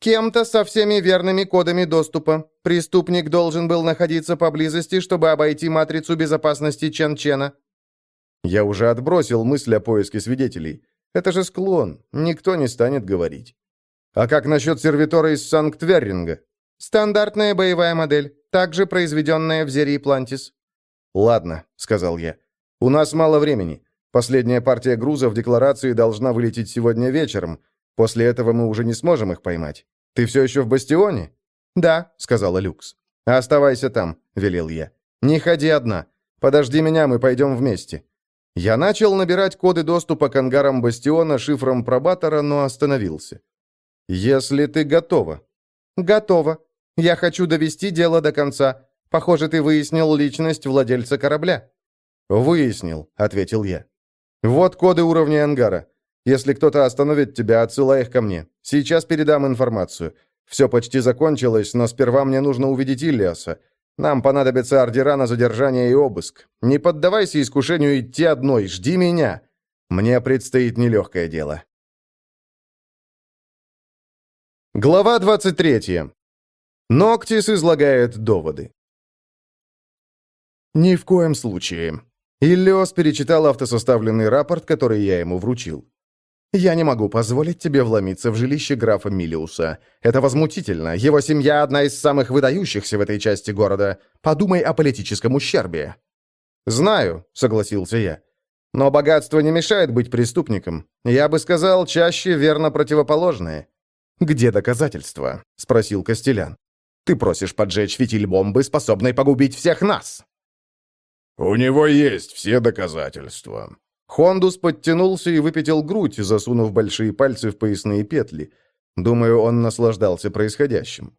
Кем-то со всеми верными кодами доступа. Преступник должен был находиться поблизости, чтобы обойти матрицу безопасности Чен-Чена. Я уже отбросил мысль о поиске свидетелей. Это же склон, никто не станет говорить. А как насчет сервитора из Санкт-Верринга? Стандартная боевая модель, также произведенная в Зерии Плантис. Ладно, сказал я. У нас мало времени. Последняя партия груза в декларации должна вылететь сегодня вечером. После этого мы уже не сможем их поймать. Ты все еще в бастионе?» «Да», — сказала Люкс. «Оставайся там», — велел я. «Не ходи одна. Подожди меня, мы пойдем вместе». Я начал набирать коды доступа к ангарам бастиона шифром пробатора, но остановился. «Если ты готова». «Готова. Я хочу довести дело до конца. Похоже, ты выяснил личность владельца корабля». «Выяснил», — ответил я. «Вот коды уровня ангара. Если кто-то остановит тебя, отсылай их ко мне. Сейчас передам информацию. Все почти закончилось, но сперва мне нужно увидеть Иллиаса. Нам понадобятся ордера на задержание и обыск. Не поддавайся искушению идти одной, жди меня. Мне предстоит нелегкое дело. Глава 23. Ноктис излагает доводы. Ни в коем случае. Иллиос перечитал автосоставленный рапорт, который я ему вручил. «Я не могу позволить тебе вломиться в жилище графа Милиуса. Это возмутительно. Его семья одна из самых выдающихся в этой части города. Подумай о политическом ущербе». «Знаю», — согласился я. «Но богатство не мешает быть преступником. Я бы сказал, чаще верно противоположное». «Где доказательства?» — спросил Костелян. «Ты просишь поджечь фитиль бомбы, способной погубить всех нас». «У него есть все доказательства», Хондус подтянулся и выпятил грудь, засунув большие пальцы в поясные петли. Думаю, он наслаждался происходящим.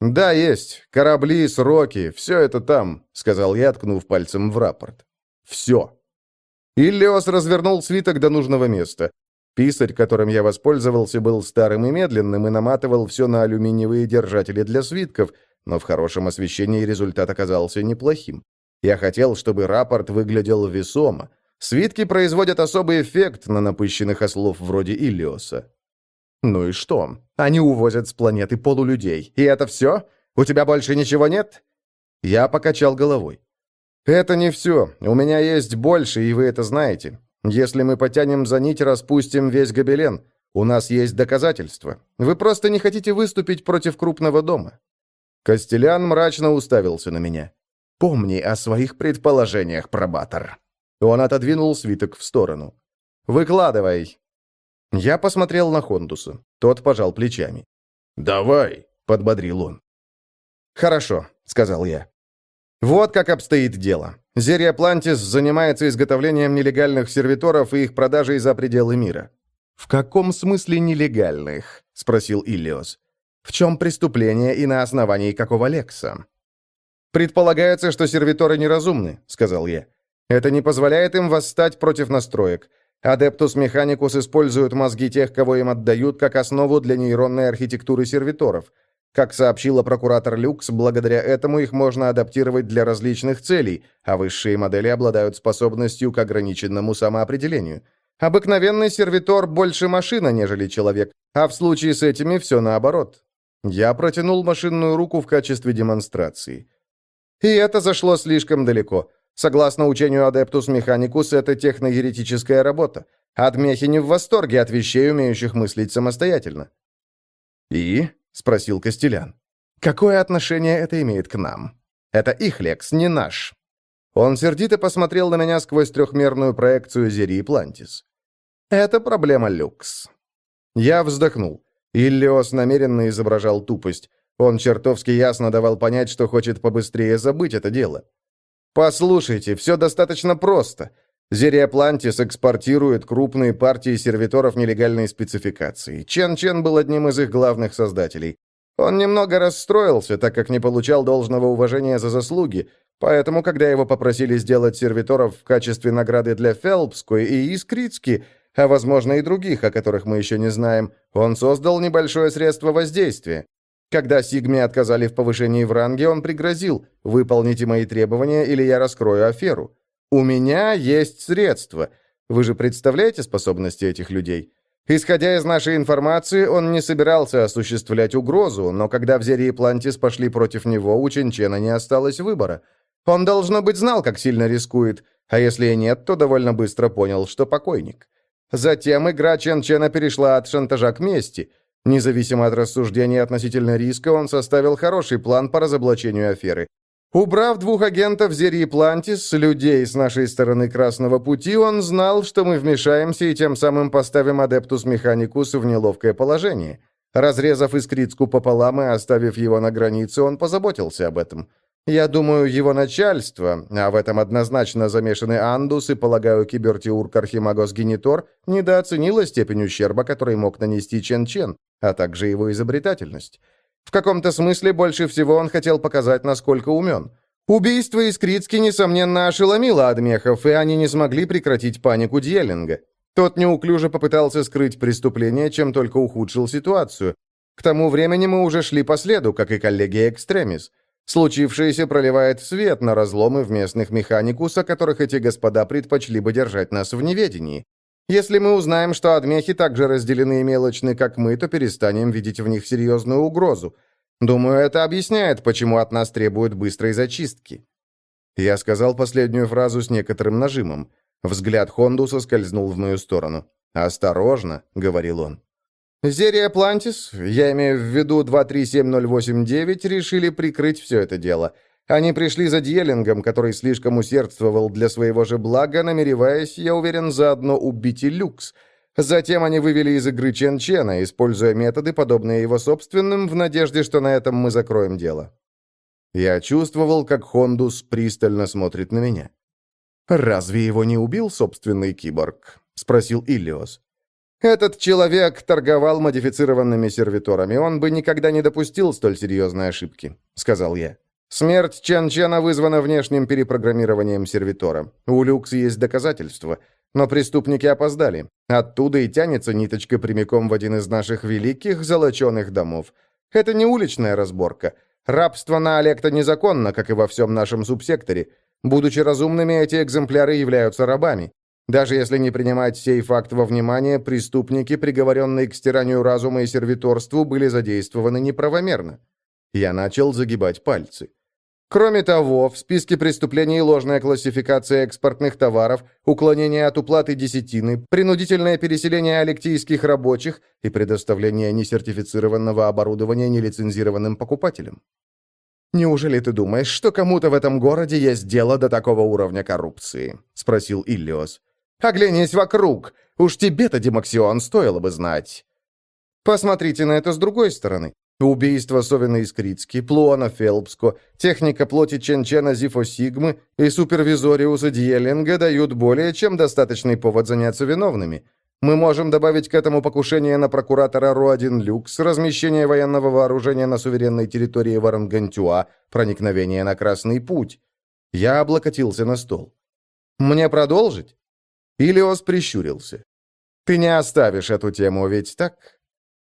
«Да, есть. Корабли, сроки, все это там», — сказал я, ткнув пальцем в рапорт. «Все». Иллиос развернул свиток до нужного места. Писарь, которым я воспользовался, был старым и медленным и наматывал все на алюминиевые держатели для свитков, но в хорошем освещении результат оказался неплохим. Я хотел, чтобы рапорт выглядел весомо, Свитки производят особый эффект на напыщенных ослов вроде Иллиоса. Ну и что? Они увозят с планеты полулюдей. И это все? У тебя больше ничего нет? Я покачал головой. Это не все. У меня есть больше, и вы это знаете. Если мы потянем за нить, распустим весь гобелен. У нас есть доказательства. Вы просто не хотите выступить против крупного дома. Костелян мрачно уставился на меня. Помни о своих предположениях, пробатор. Он отодвинул свиток в сторону. «Выкладывай!» Я посмотрел на Хондуса. Тот пожал плечами. «Давай!» — подбодрил он. «Хорошо», — сказал я. «Вот как обстоит дело. Зерия Плантис занимается изготовлением нелегальных сервиторов и их продажей за пределы мира». «В каком смысле нелегальных?» — спросил Иллиос. «В чем преступление и на основании какого лекса?» «Предполагается, что сервиторы неразумны», — сказал я. Это не позволяет им восстать против настроек. Адептус Механикус используют мозги тех, кого им отдают, как основу для нейронной архитектуры сервиторов. Как сообщила прокуратор Люкс, благодаря этому их можно адаптировать для различных целей, а высшие модели обладают способностью к ограниченному самоопределению. Обыкновенный сервитор больше машина, нежели человек, а в случае с этими все наоборот. Я протянул машинную руку в качестве демонстрации. И это зашло слишком далеко. Согласно учению Адептус Механикус, это техноеретическая работа. Адмехи не в восторге от вещей, умеющих мыслить самостоятельно. «И?» — спросил Костелян. «Какое отношение это имеет к нам? Это их лекс, не наш». Он сердито посмотрел на меня сквозь трехмерную проекцию Зерии Плантис. «Это проблема люкс». Я вздохнул. Иллиос намеренно изображал тупость. Он чертовски ясно давал понять, что хочет побыстрее забыть это дело. Послушайте, все достаточно просто. Зерия Плантис экспортирует крупные партии сервиторов нелегальной спецификации. Чен Чен был одним из их главных создателей. Он немного расстроился, так как не получал должного уважения за заслуги, Поэтому, когда его попросили сделать сервиторов в качестве награды для Фелпской и Искрицки, а, возможно, и других, о которых мы еще не знаем, он создал небольшое средство воздействия. Когда Сигме отказали в повышении в ранге, он пригрозил «Выполните мои требования, или я раскрою аферу». «У меня есть средства». Вы же представляете способности этих людей? Исходя из нашей информации, он не собирался осуществлять угрозу, но когда в Зерии Плантис пошли против него, у Ченчена не осталось выбора – он, должно быть, знал, как сильно рискует, а если и нет, то довольно быстро понял, что покойник. Затем игра Чен Чена перешла от шантажа к мести. Независимо от рассуждений относительно риска, он составил хороший план по разоблачению аферы. Убрав двух агентов Зерии Плантис, людей с нашей стороны Красного Пути, он знал, что мы вмешаемся и тем самым поставим Адептус Механикус в неловкое положение. Разрезав Искрицку пополам и оставив его на границе, он позаботился об этом. Я думаю, его начальство, а в этом однозначно замешаны Андус и, полагаю, кибертиурк Архимагос Генитор, недооценило степень ущерба, который мог нанести Чен-Чен, а также его изобретательность. В каком-то смысле больше всего он хотел показать, насколько умен. Убийство Искрицки, несомненно, ошеломило Адмехов, и они не смогли прекратить панику Дьеллинга. Тот неуклюже попытался скрыть преступление, чем только ухудшил ситуацию. К тому времени мы уже шли по следу, как и коллеги Экстремис. Случившееся проливает свет на разломы в местных механикус, о которых эти господа предпочли бы держать нас в неведении. Если мы узнаем, что адмехи также разделены и мелочны, как мы, то перестанем видеть в них серьезную угрозу. Думаю, это объясняет, почему от нас требуют быстрой зачистки». Я сказал последнюю фразу с некоторым нажимом. Взгляд Хонду соскользнул в мою сторону. «Осторожно», — говорил он. Зерия Плантис, я имею в виду 237089, решили прикрыть все это дело. Они пришли за Дьеллингом, который слишком усердствовал для своего же блага, намереваясь, я уверен, заодно убить и Люкс. Затем они вывели из игры Чен Чена, используя методы, подобные его собственным, в надежде, что на этом мы закроем дело. Я чувствовал, как Хондус пристально смотрит на меня. «Разве его не убил собственный киборг?» — спросил Иллиос. Этот человек торговал модифицированными сервиторами. Он бы никогда не допустил столь серьезной ошибки», — сказал я. «Смерть Чен Чена вызвана внешним перепрограммированием сервитора. У Люкс есть доказательства. Но преступники опоздали. Оттуда и тянется ниточка прямиком в один из наших великих золоченых домов. Это не уличная разборка. Рабство на Олекта незаконно, как и во всем нашем субсекторе. Будучи разумными, эти экземпляры являются рабами. Даже если не принимать сей факт во внимание, преступники, приговоренные к стиранию разума и сервиторству, были задействованы неправомерно. Я начал загибать пальцы. Кроме того, в списке преступлений ложная классификация экспортных товаров, уклонение от уплаты десятины, принудительное переселение алектийских рабочих и предоставление несертифицированного оборудования нелицензированным покупателям. «Неужели ты думаешь, что кому-то в этом городе есть дело до такого уровня коррупции?» — спросил Иллиос. Оглянись вокруг. Уж тебе-то, Демаксион, стоило бы знать. Посмотрите на это с другой стороны. Убийство Совина Искрицки, Плуона Фелпско, техника плоти Ченчена Зифо Сигмы и супервизориуса Дьеллинга дают более чем достаточный повод заняться виновными. Мы можем добавить к этому покушение на прокуратора Руадин Люкс, размещение военного вооружения на суверенной территории Варангантюа, проникновение на Красный Путь. Я облокотился на стол. Мне продолжить? Илиос прищурился. «Ты не оставишь эту тему, ведь так?»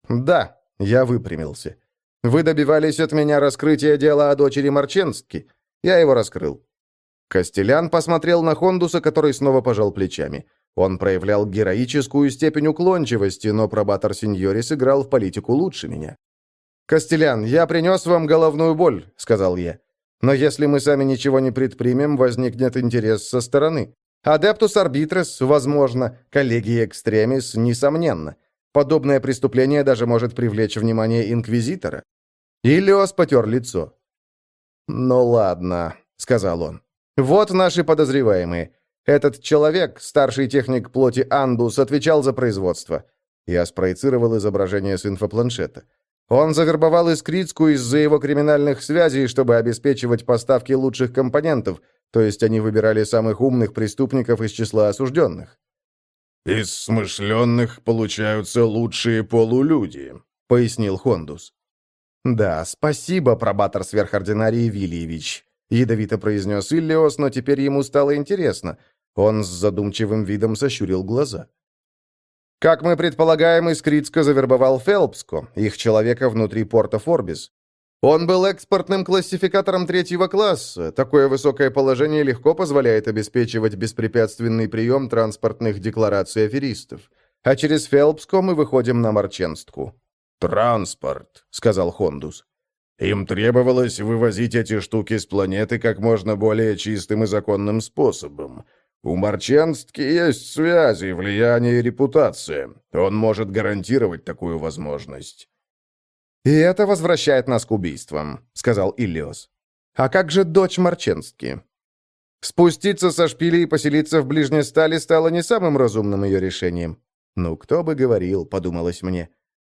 «Да», — я выпрямился. «Вы добивались от меня раскрытия дела о дочери Марченстки. Я его раскрыл». Костелян посмотрел на Хондуса, который снова пожал плечами. Он проявлял героическую степень уклончивости, но пробатор Синьори сыграл в политику лучше меня. «Костелян, я принес вам головную боль», — сказал я. «Но если мы сами ничего не предпримем, возникнет интерес со стороны. Адептус арбитрес, возможно, коллеги экстремис, несомненно. Подобное преступление даже может привлечь внимание инквизитора. Илиос потер лицо. «Ну ладно», — сказал он. «Вот наши подозреваемые. Этот человек, старший техник плоти Андус, отвечал за производство». Я спроецировал изображение с инфопланшета. Он завербовал Искрицкую из-за его криминальных связей, чтобы обеспечивать поставки лучших компонентов, то есть они выбирали самых умных преступников из числа осужденных. «Из смышленных получаются лучшие полулюди», — пояснил Хондус. «Да, спасибо, пробатор сверхординарий Вильевич». — ядовито произнес Иллиос, но теперь ему стало интересно. Он с задумчивым видом сощурил глаза. Как мы предполагаем, Искрицко завербовал Фелпско, их человека внутри порта Форбис. Он был экспортным классификатором третьего класса. Такое высокое положение легко позволяет обеспечивать беспрепятственный прием транспортных деклараций аферистов. А через Фелпско мы выходим на Марченстку. «Транспорт», — сказал Хондус. «Им требовалось вывозить эти штуки с планеты как можно более чистым и законным способом. У Марченстки есть связи, влияние и репутация. Он может гарантировать такую возможность». «И это возвращает нас к убийствам», — сказал Иллиос. «А как же дочь Марченстки?» Спуститься со шпили и поселиться в ближней стали стало не самым разумным ее решением. «Ну, кто бы говорил», — подумалось мне.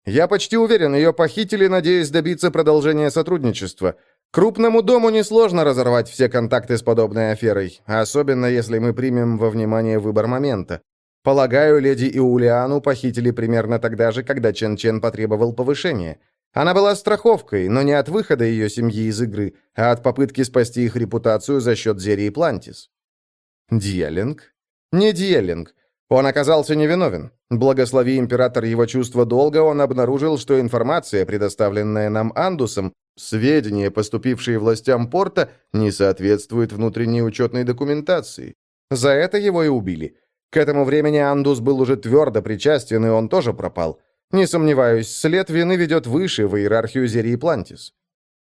«Я почти уверен, ее похитили, надеясь добиться продолжения сотрудничества. Крупному дому несложно разорвать все контакты с подобной аферой, особенно если мы примем во внимание выбор момента. Полагаю, леди Иулиану похитили примерно тогда же, когда Чен-Чен потребовал повышения. Она была страховкой, но не от выхода ее семьи из игры, а от попытки спасти их репутацию за счет Зерии Плантис. Дьеллинг? Не Дьеллинг. Он оказался невиновен. Благослови император его чувство долга, он обнаружил, что информация, предоставленная нам Андусом, Сведения, поступившие властям порта, не соответствуют внутренней учетной документации. За это его и убили. К этому времени Андус был уже твердо причастен, и он тоже пропал. Не сомневаюсь, след вины ведет выше в иерархию Зерии Плантис.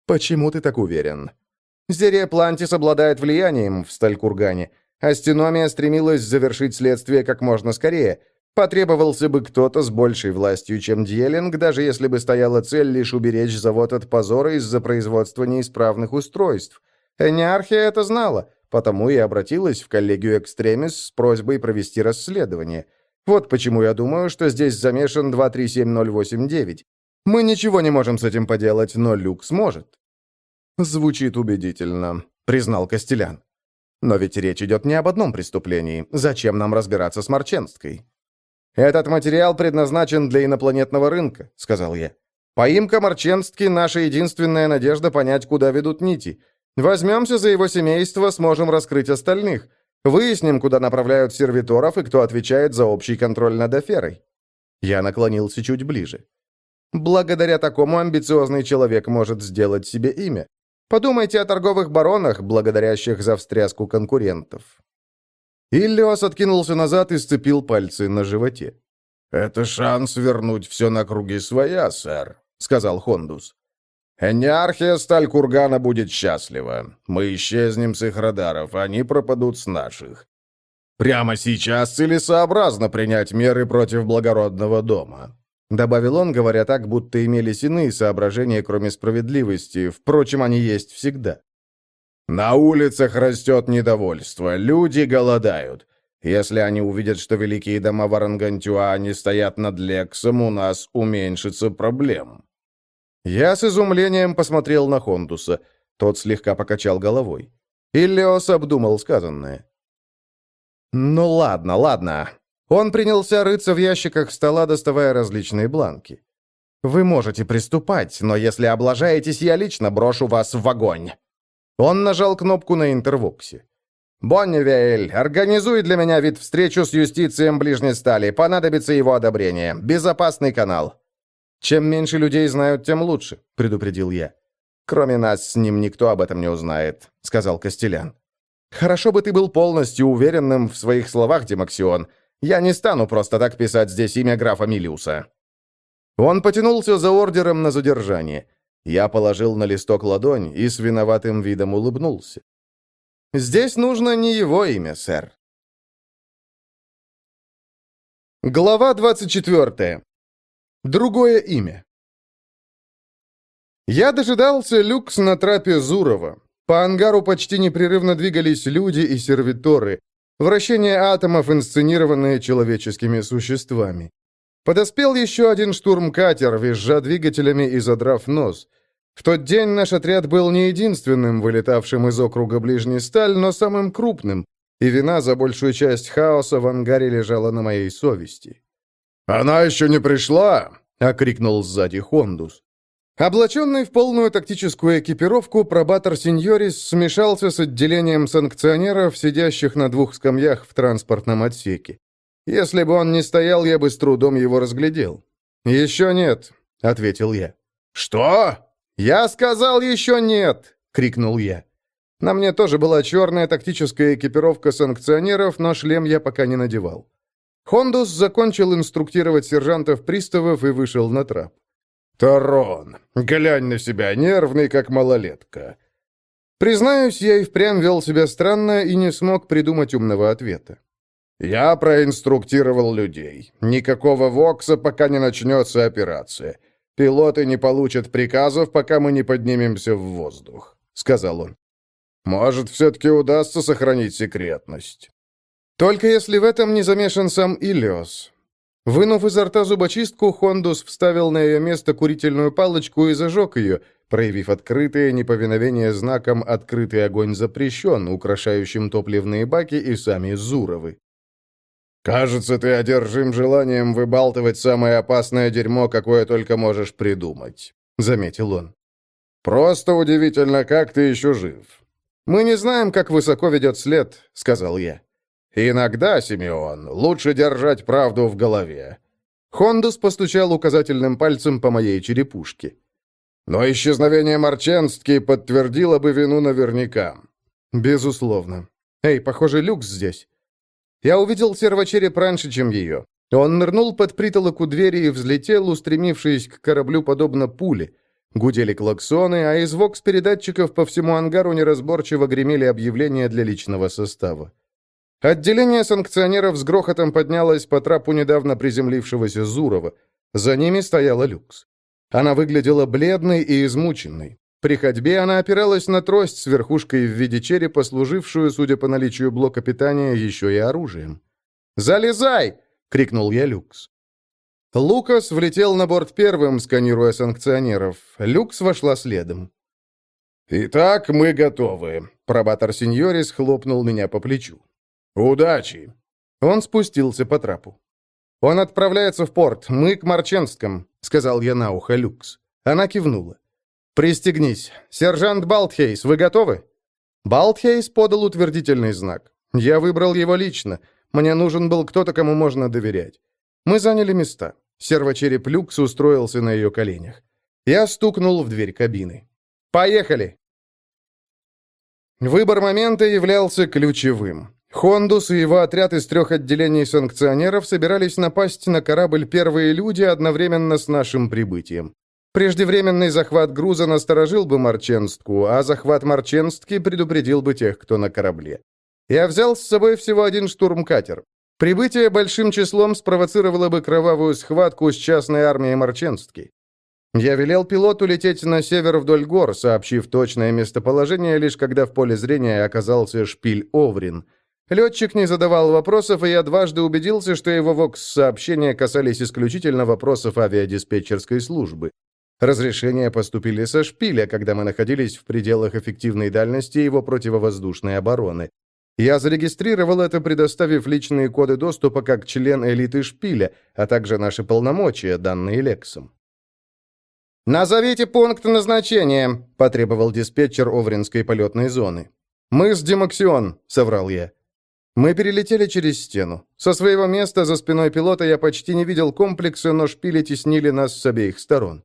Почему ты так уверен? Зерия Плантис обладает влиянием в Сталькургане. Астеномия стремилась завершить следствие как можно скорее – Потребовался бы кто-то с большей властью, чем Дьеллинг, даже если бы стояла цель лишь уберечь завод от позора из-за производства неисправных устройств. Эниархия это знала, потому и обратилась в коллегию Экстремис с просьбой провести расследование. Вот почему я думаю, что здесь замешан 237089. Мы ничего не можем с этим поделать, но Люк сможет. Звучит убедительно, признал Костелян. Но ведь речь идет не об одном преступлении. Зачем нам разбираться с Марченской? «Этот материал предназначен для инопланетного рынка», — сказал я. «Поимка Марченстки — наша единственная надежда понять, куда ведут нити. Возьмемся за его семейство, сможем раскрыть остальных. Выясним, куда направляют сервиторов и кто отвечает за общий контроль над аферой». Я наклонился чуть ближе. Благодаря такому амбициозный человек может сделать себе имя. Подумайте о торговых баронах, благодарящих за встряску конкурентов. Иллиос откинулся назад и сцепил пальцы на животе. «Это шанс вернуть все на круги своя, сэр», — сказал Хондус. «Энеархия сталь кургана будет счастлива. Мы исчезнем с их радаров, они пропадут с наших. Прямо сейчас целесообразно принять меры против благородного дома», — добавил он, говоря так, будто имелись иные соображения, кроме справедливости. Впрочем, они есть всегда. На улицах растет недовольство, люди голодают. Если они увидят, что великие дома Варангантюа не стоят над Лексом, у нас уменьшится проблем». Я с изумлением посмотрел на Хондуса. Тот слегка покачал головой. Иллиос обдумал сказанное. «Ну ладно, ладно». Он принялся рыться в ящиках стола, доставая различные бланки. «Вы можете приступать, но если облажаетесь, я лично брошу вас в огонь». Он нажал кнопку на интервоксе. «Бонневейль, организуй для меня вид встречу с юстицием ближней стали. Понадобится его одобрение. Безопасный канал». «Чем меньше людей знают, тем лучше», — предупредил я. «Кроме нас, с ним никто об этом не узнает», — сказал Костелян. «Хорошо бы ты был полностью уверенным в своих словах, Демаксион. Я не стану просто так писать здесь имя графа Милиуса». Он потянулся за ордером на задержание. Я положил на листок ладонь и с виноватым видом улыбнулся. «Здесь нужно не его имя, сэр». Глава 24. Другое имя. Я дожидался люкс на трапе Зурова. По ангару почти непрерывно двигались люди и сервиторы. Вращение атомов, инсценированные человеческими существами. Подоспел еще один штурмкатер, визжа двигателями и задрав нос. В тот день наш отряд был не единственным, вылетавшим из округа Ближний Сталь, но самым крупным, и вина за большую часть хаоса в ангаре лежала на моей совести. «Она еще не пришла!» — окрикнул сзади Хондус. Облаченный в полную тактическую экипировку, пробатор Синьорис смешался с отделением санкционеров, сидящих на двух скамьях в транспортном отсеке. Если бы он не стоял, я бы с трудом его разглядел. «Еще нет», — ответил я. «Что?» «Я сказал, еще нет!» — крикнул я. На мне тоже была черная тактическая экипировка санкционеров, но шлем я пока не надевал. Хондус закончил инструктировать сержантов-приставов и вышел на трап. «Тарон, глянь на себя, нервный, как малолетка». Признаюсь, я и впрямь вел себя странно и не смог придумать умного ответа. «Я проинструктировал людей. Никакого ВОКСа, пока не начнется операция. Пилоты не получат приказов, пока мы не поднимемся в воздух», — сказал он. «Может, все-таки удастся сохранить секретность». «Только если в этом не замешан сам Илиос. Вынув изо рта зубочистку, Хондус вставил на ее место курительную палочку и зажег ее, проявив открытое неповиновение знаком «Открытый огонь запрещен», украшающим топливные баки и сами Зуровы. «Кажется, ты одержим желанием выбалтывать самое опасное дерьмо, какое только можешь придумать», — заметил он. «Просто удивительно, как ты еще жив». «Мы не знаем, как высоко ведет след», — сказал я. «Иногда, Симеон, лучше держать правду в голове». Хондус постучал указательным пальцем по моей черепушке. «Но исчезновение Марченски подтвердило бы вину наверняка». «Безусловно. Эй, похоже, люкс здесь». Я увидел сервочереп раньше, чем ее. Он нырнул под притолок у двери и взлетел, устремившись к кораблю подобно пуле. Гудели клаксоны, а из вокс-передатчиков по всему ангару неразборчиво гремели объявления для личного состава. Отделение санкционеров с грохотом поднялось по трапу недавно приземлившегося Зурова. За ними стояла люкс. Она выглядела бледной и измученной. При ходьбе она опиралась на трость с верхушкой в виде черепа, служившую, судя по наличию блока питания, еще и оружием. «Залезай!» — крикнул я Люкс. Лукас влетел на борт первым, сканируя санкционеров. Люкс вошла следом. «Итак, мы готовы», — пробатор Синьорис хлопнул меня по плечу. «Удачи!» Он спустился по трапу. «Он отправляется в порт. Мы к Марченском», — сказал я на ухо Люкс. Она кивнула. «Пристегнись. Сержант Балтхейс, вы готовы?» Балтхейс подал утвердительный знак. Я выбрал его лично. Мне нужен был кто-то, кому можно доверять. Мы заняли места. Сервочереп Люкс устроился на ее коленях. Я стукнул в дверь кабины. «Поехали!» Выбор момента являлся ключевым. Хондус и его отряд из трех отделений санкционеров собирались напасть на корабль «Первые люди» одновременно с нашим прибытием. Преждевременный захват груза насторожил бы Марченстку, а захват Марченстки предупредил бы тех, кто на корабле. Я взял с собой всего один штурмкатер. Прибытие большим числом спровоцировало бы кровавую схватку с частной армией Марченстки. Я велел пилоту лететь на север вдоль гор, сообщив точное местоположение, лишь когда в поле зрения оказался шпиль Оврин – Летчик не задавал вопросов, и я дважды убедился, что его ВОКС-сообщения касались исключительно вопросов авиадиспетчерской службы. Разрешения поступили со шпиля, когда мы находились в пределах эффективной дальности его противовоздушной обороны. Я зарегистрировал это, предоставив личные коды доступа как член элиты шпиля, а также наши полномочия, данные Лексом. «Назовите пункт назначения», — потребовал диспетчер Овринской полетной зоны. «Мы с Демаксион», — соврал я. Мы перелетели через стену. Со своего места за спиной пилота я почти не видел комплекса, но шпили теснили нас с обеих сторон.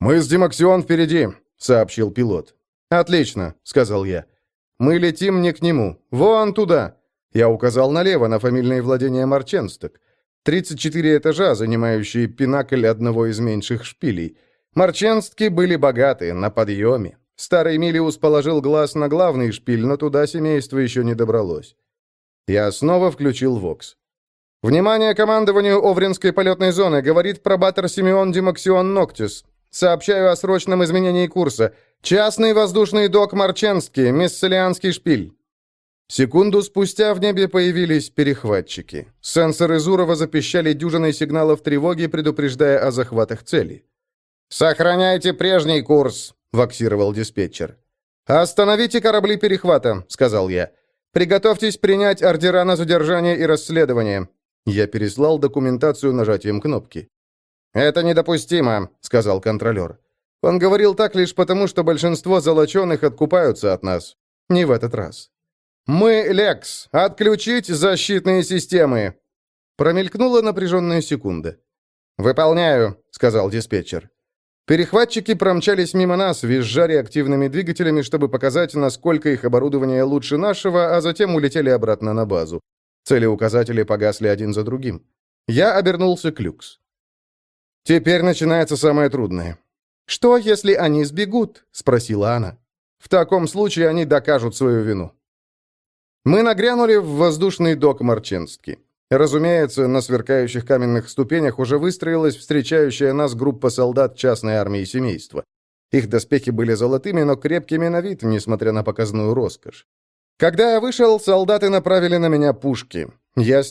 «Мы с Димаксион впереди», — сообщил пилот. «Отлично», — сказал я. «Мы летим не к нему. Вон туда». Я указал налево, на фамильные владения Марченсток. 34 этажа, занимающие пинакль одного из меньших шпилей. Марченстки были богаты, на подъеме. Старый Милиус положил глаз на главный шпиль, но туда семейство еще не добралось. Я снова включил ВОКС. «Внимание командованию Овринской полетной зоны!» говорит пробатор Симеон Димаксион Ноктис. «Сообщаю о срочном изменении курса. Частный воздушный док Марченский, Мисселианский шпиль». Секунду спустя в небе появились перехватчики. Сенсоры Зурова запищали дюжиной сигналов тревоги, предупреждая о захватах цели. «Сохраняйте прежний курс», — ваксировал диспетчер. «Остановите корабли перехвата», — сказал я. Приготовьтесь принять ордера на задержание и расследование». Я переслал документацию нажатием кнопки. «Это недопустимо», — сказал контролер. Он говорил так лишь потому, что большинство золоченых откупаются от нас. Не в этот раз. «Мы, Лекс, отключить защитные системы!» Промелькнула напряженная секунда. «Выполняю», — сказал диспетчер. Перехватчики промчались мимо нас, визжа реактивными двигателями, чтобы показать, насколько их оборудование лучше нашего, а затем улетели обратно на базу. Целеуказатели погасли один за другим. Я обернулся к Люкс. «Теперь начинается самое трудное». «Что, если они сбегут?» — спросила она. «В таком случае они докажут свою вину». Мы нагрянули в воздушный док Марченски. Разумеется, на сверкающих каменных ступенях уже выстроилась встречающая нас группа солдат частной армии семейства. Их доспехи были золотыми, но крепкими на вид, несмотря на показную роскошь. Когда я вышел, солдаты направили на меня пушки. Я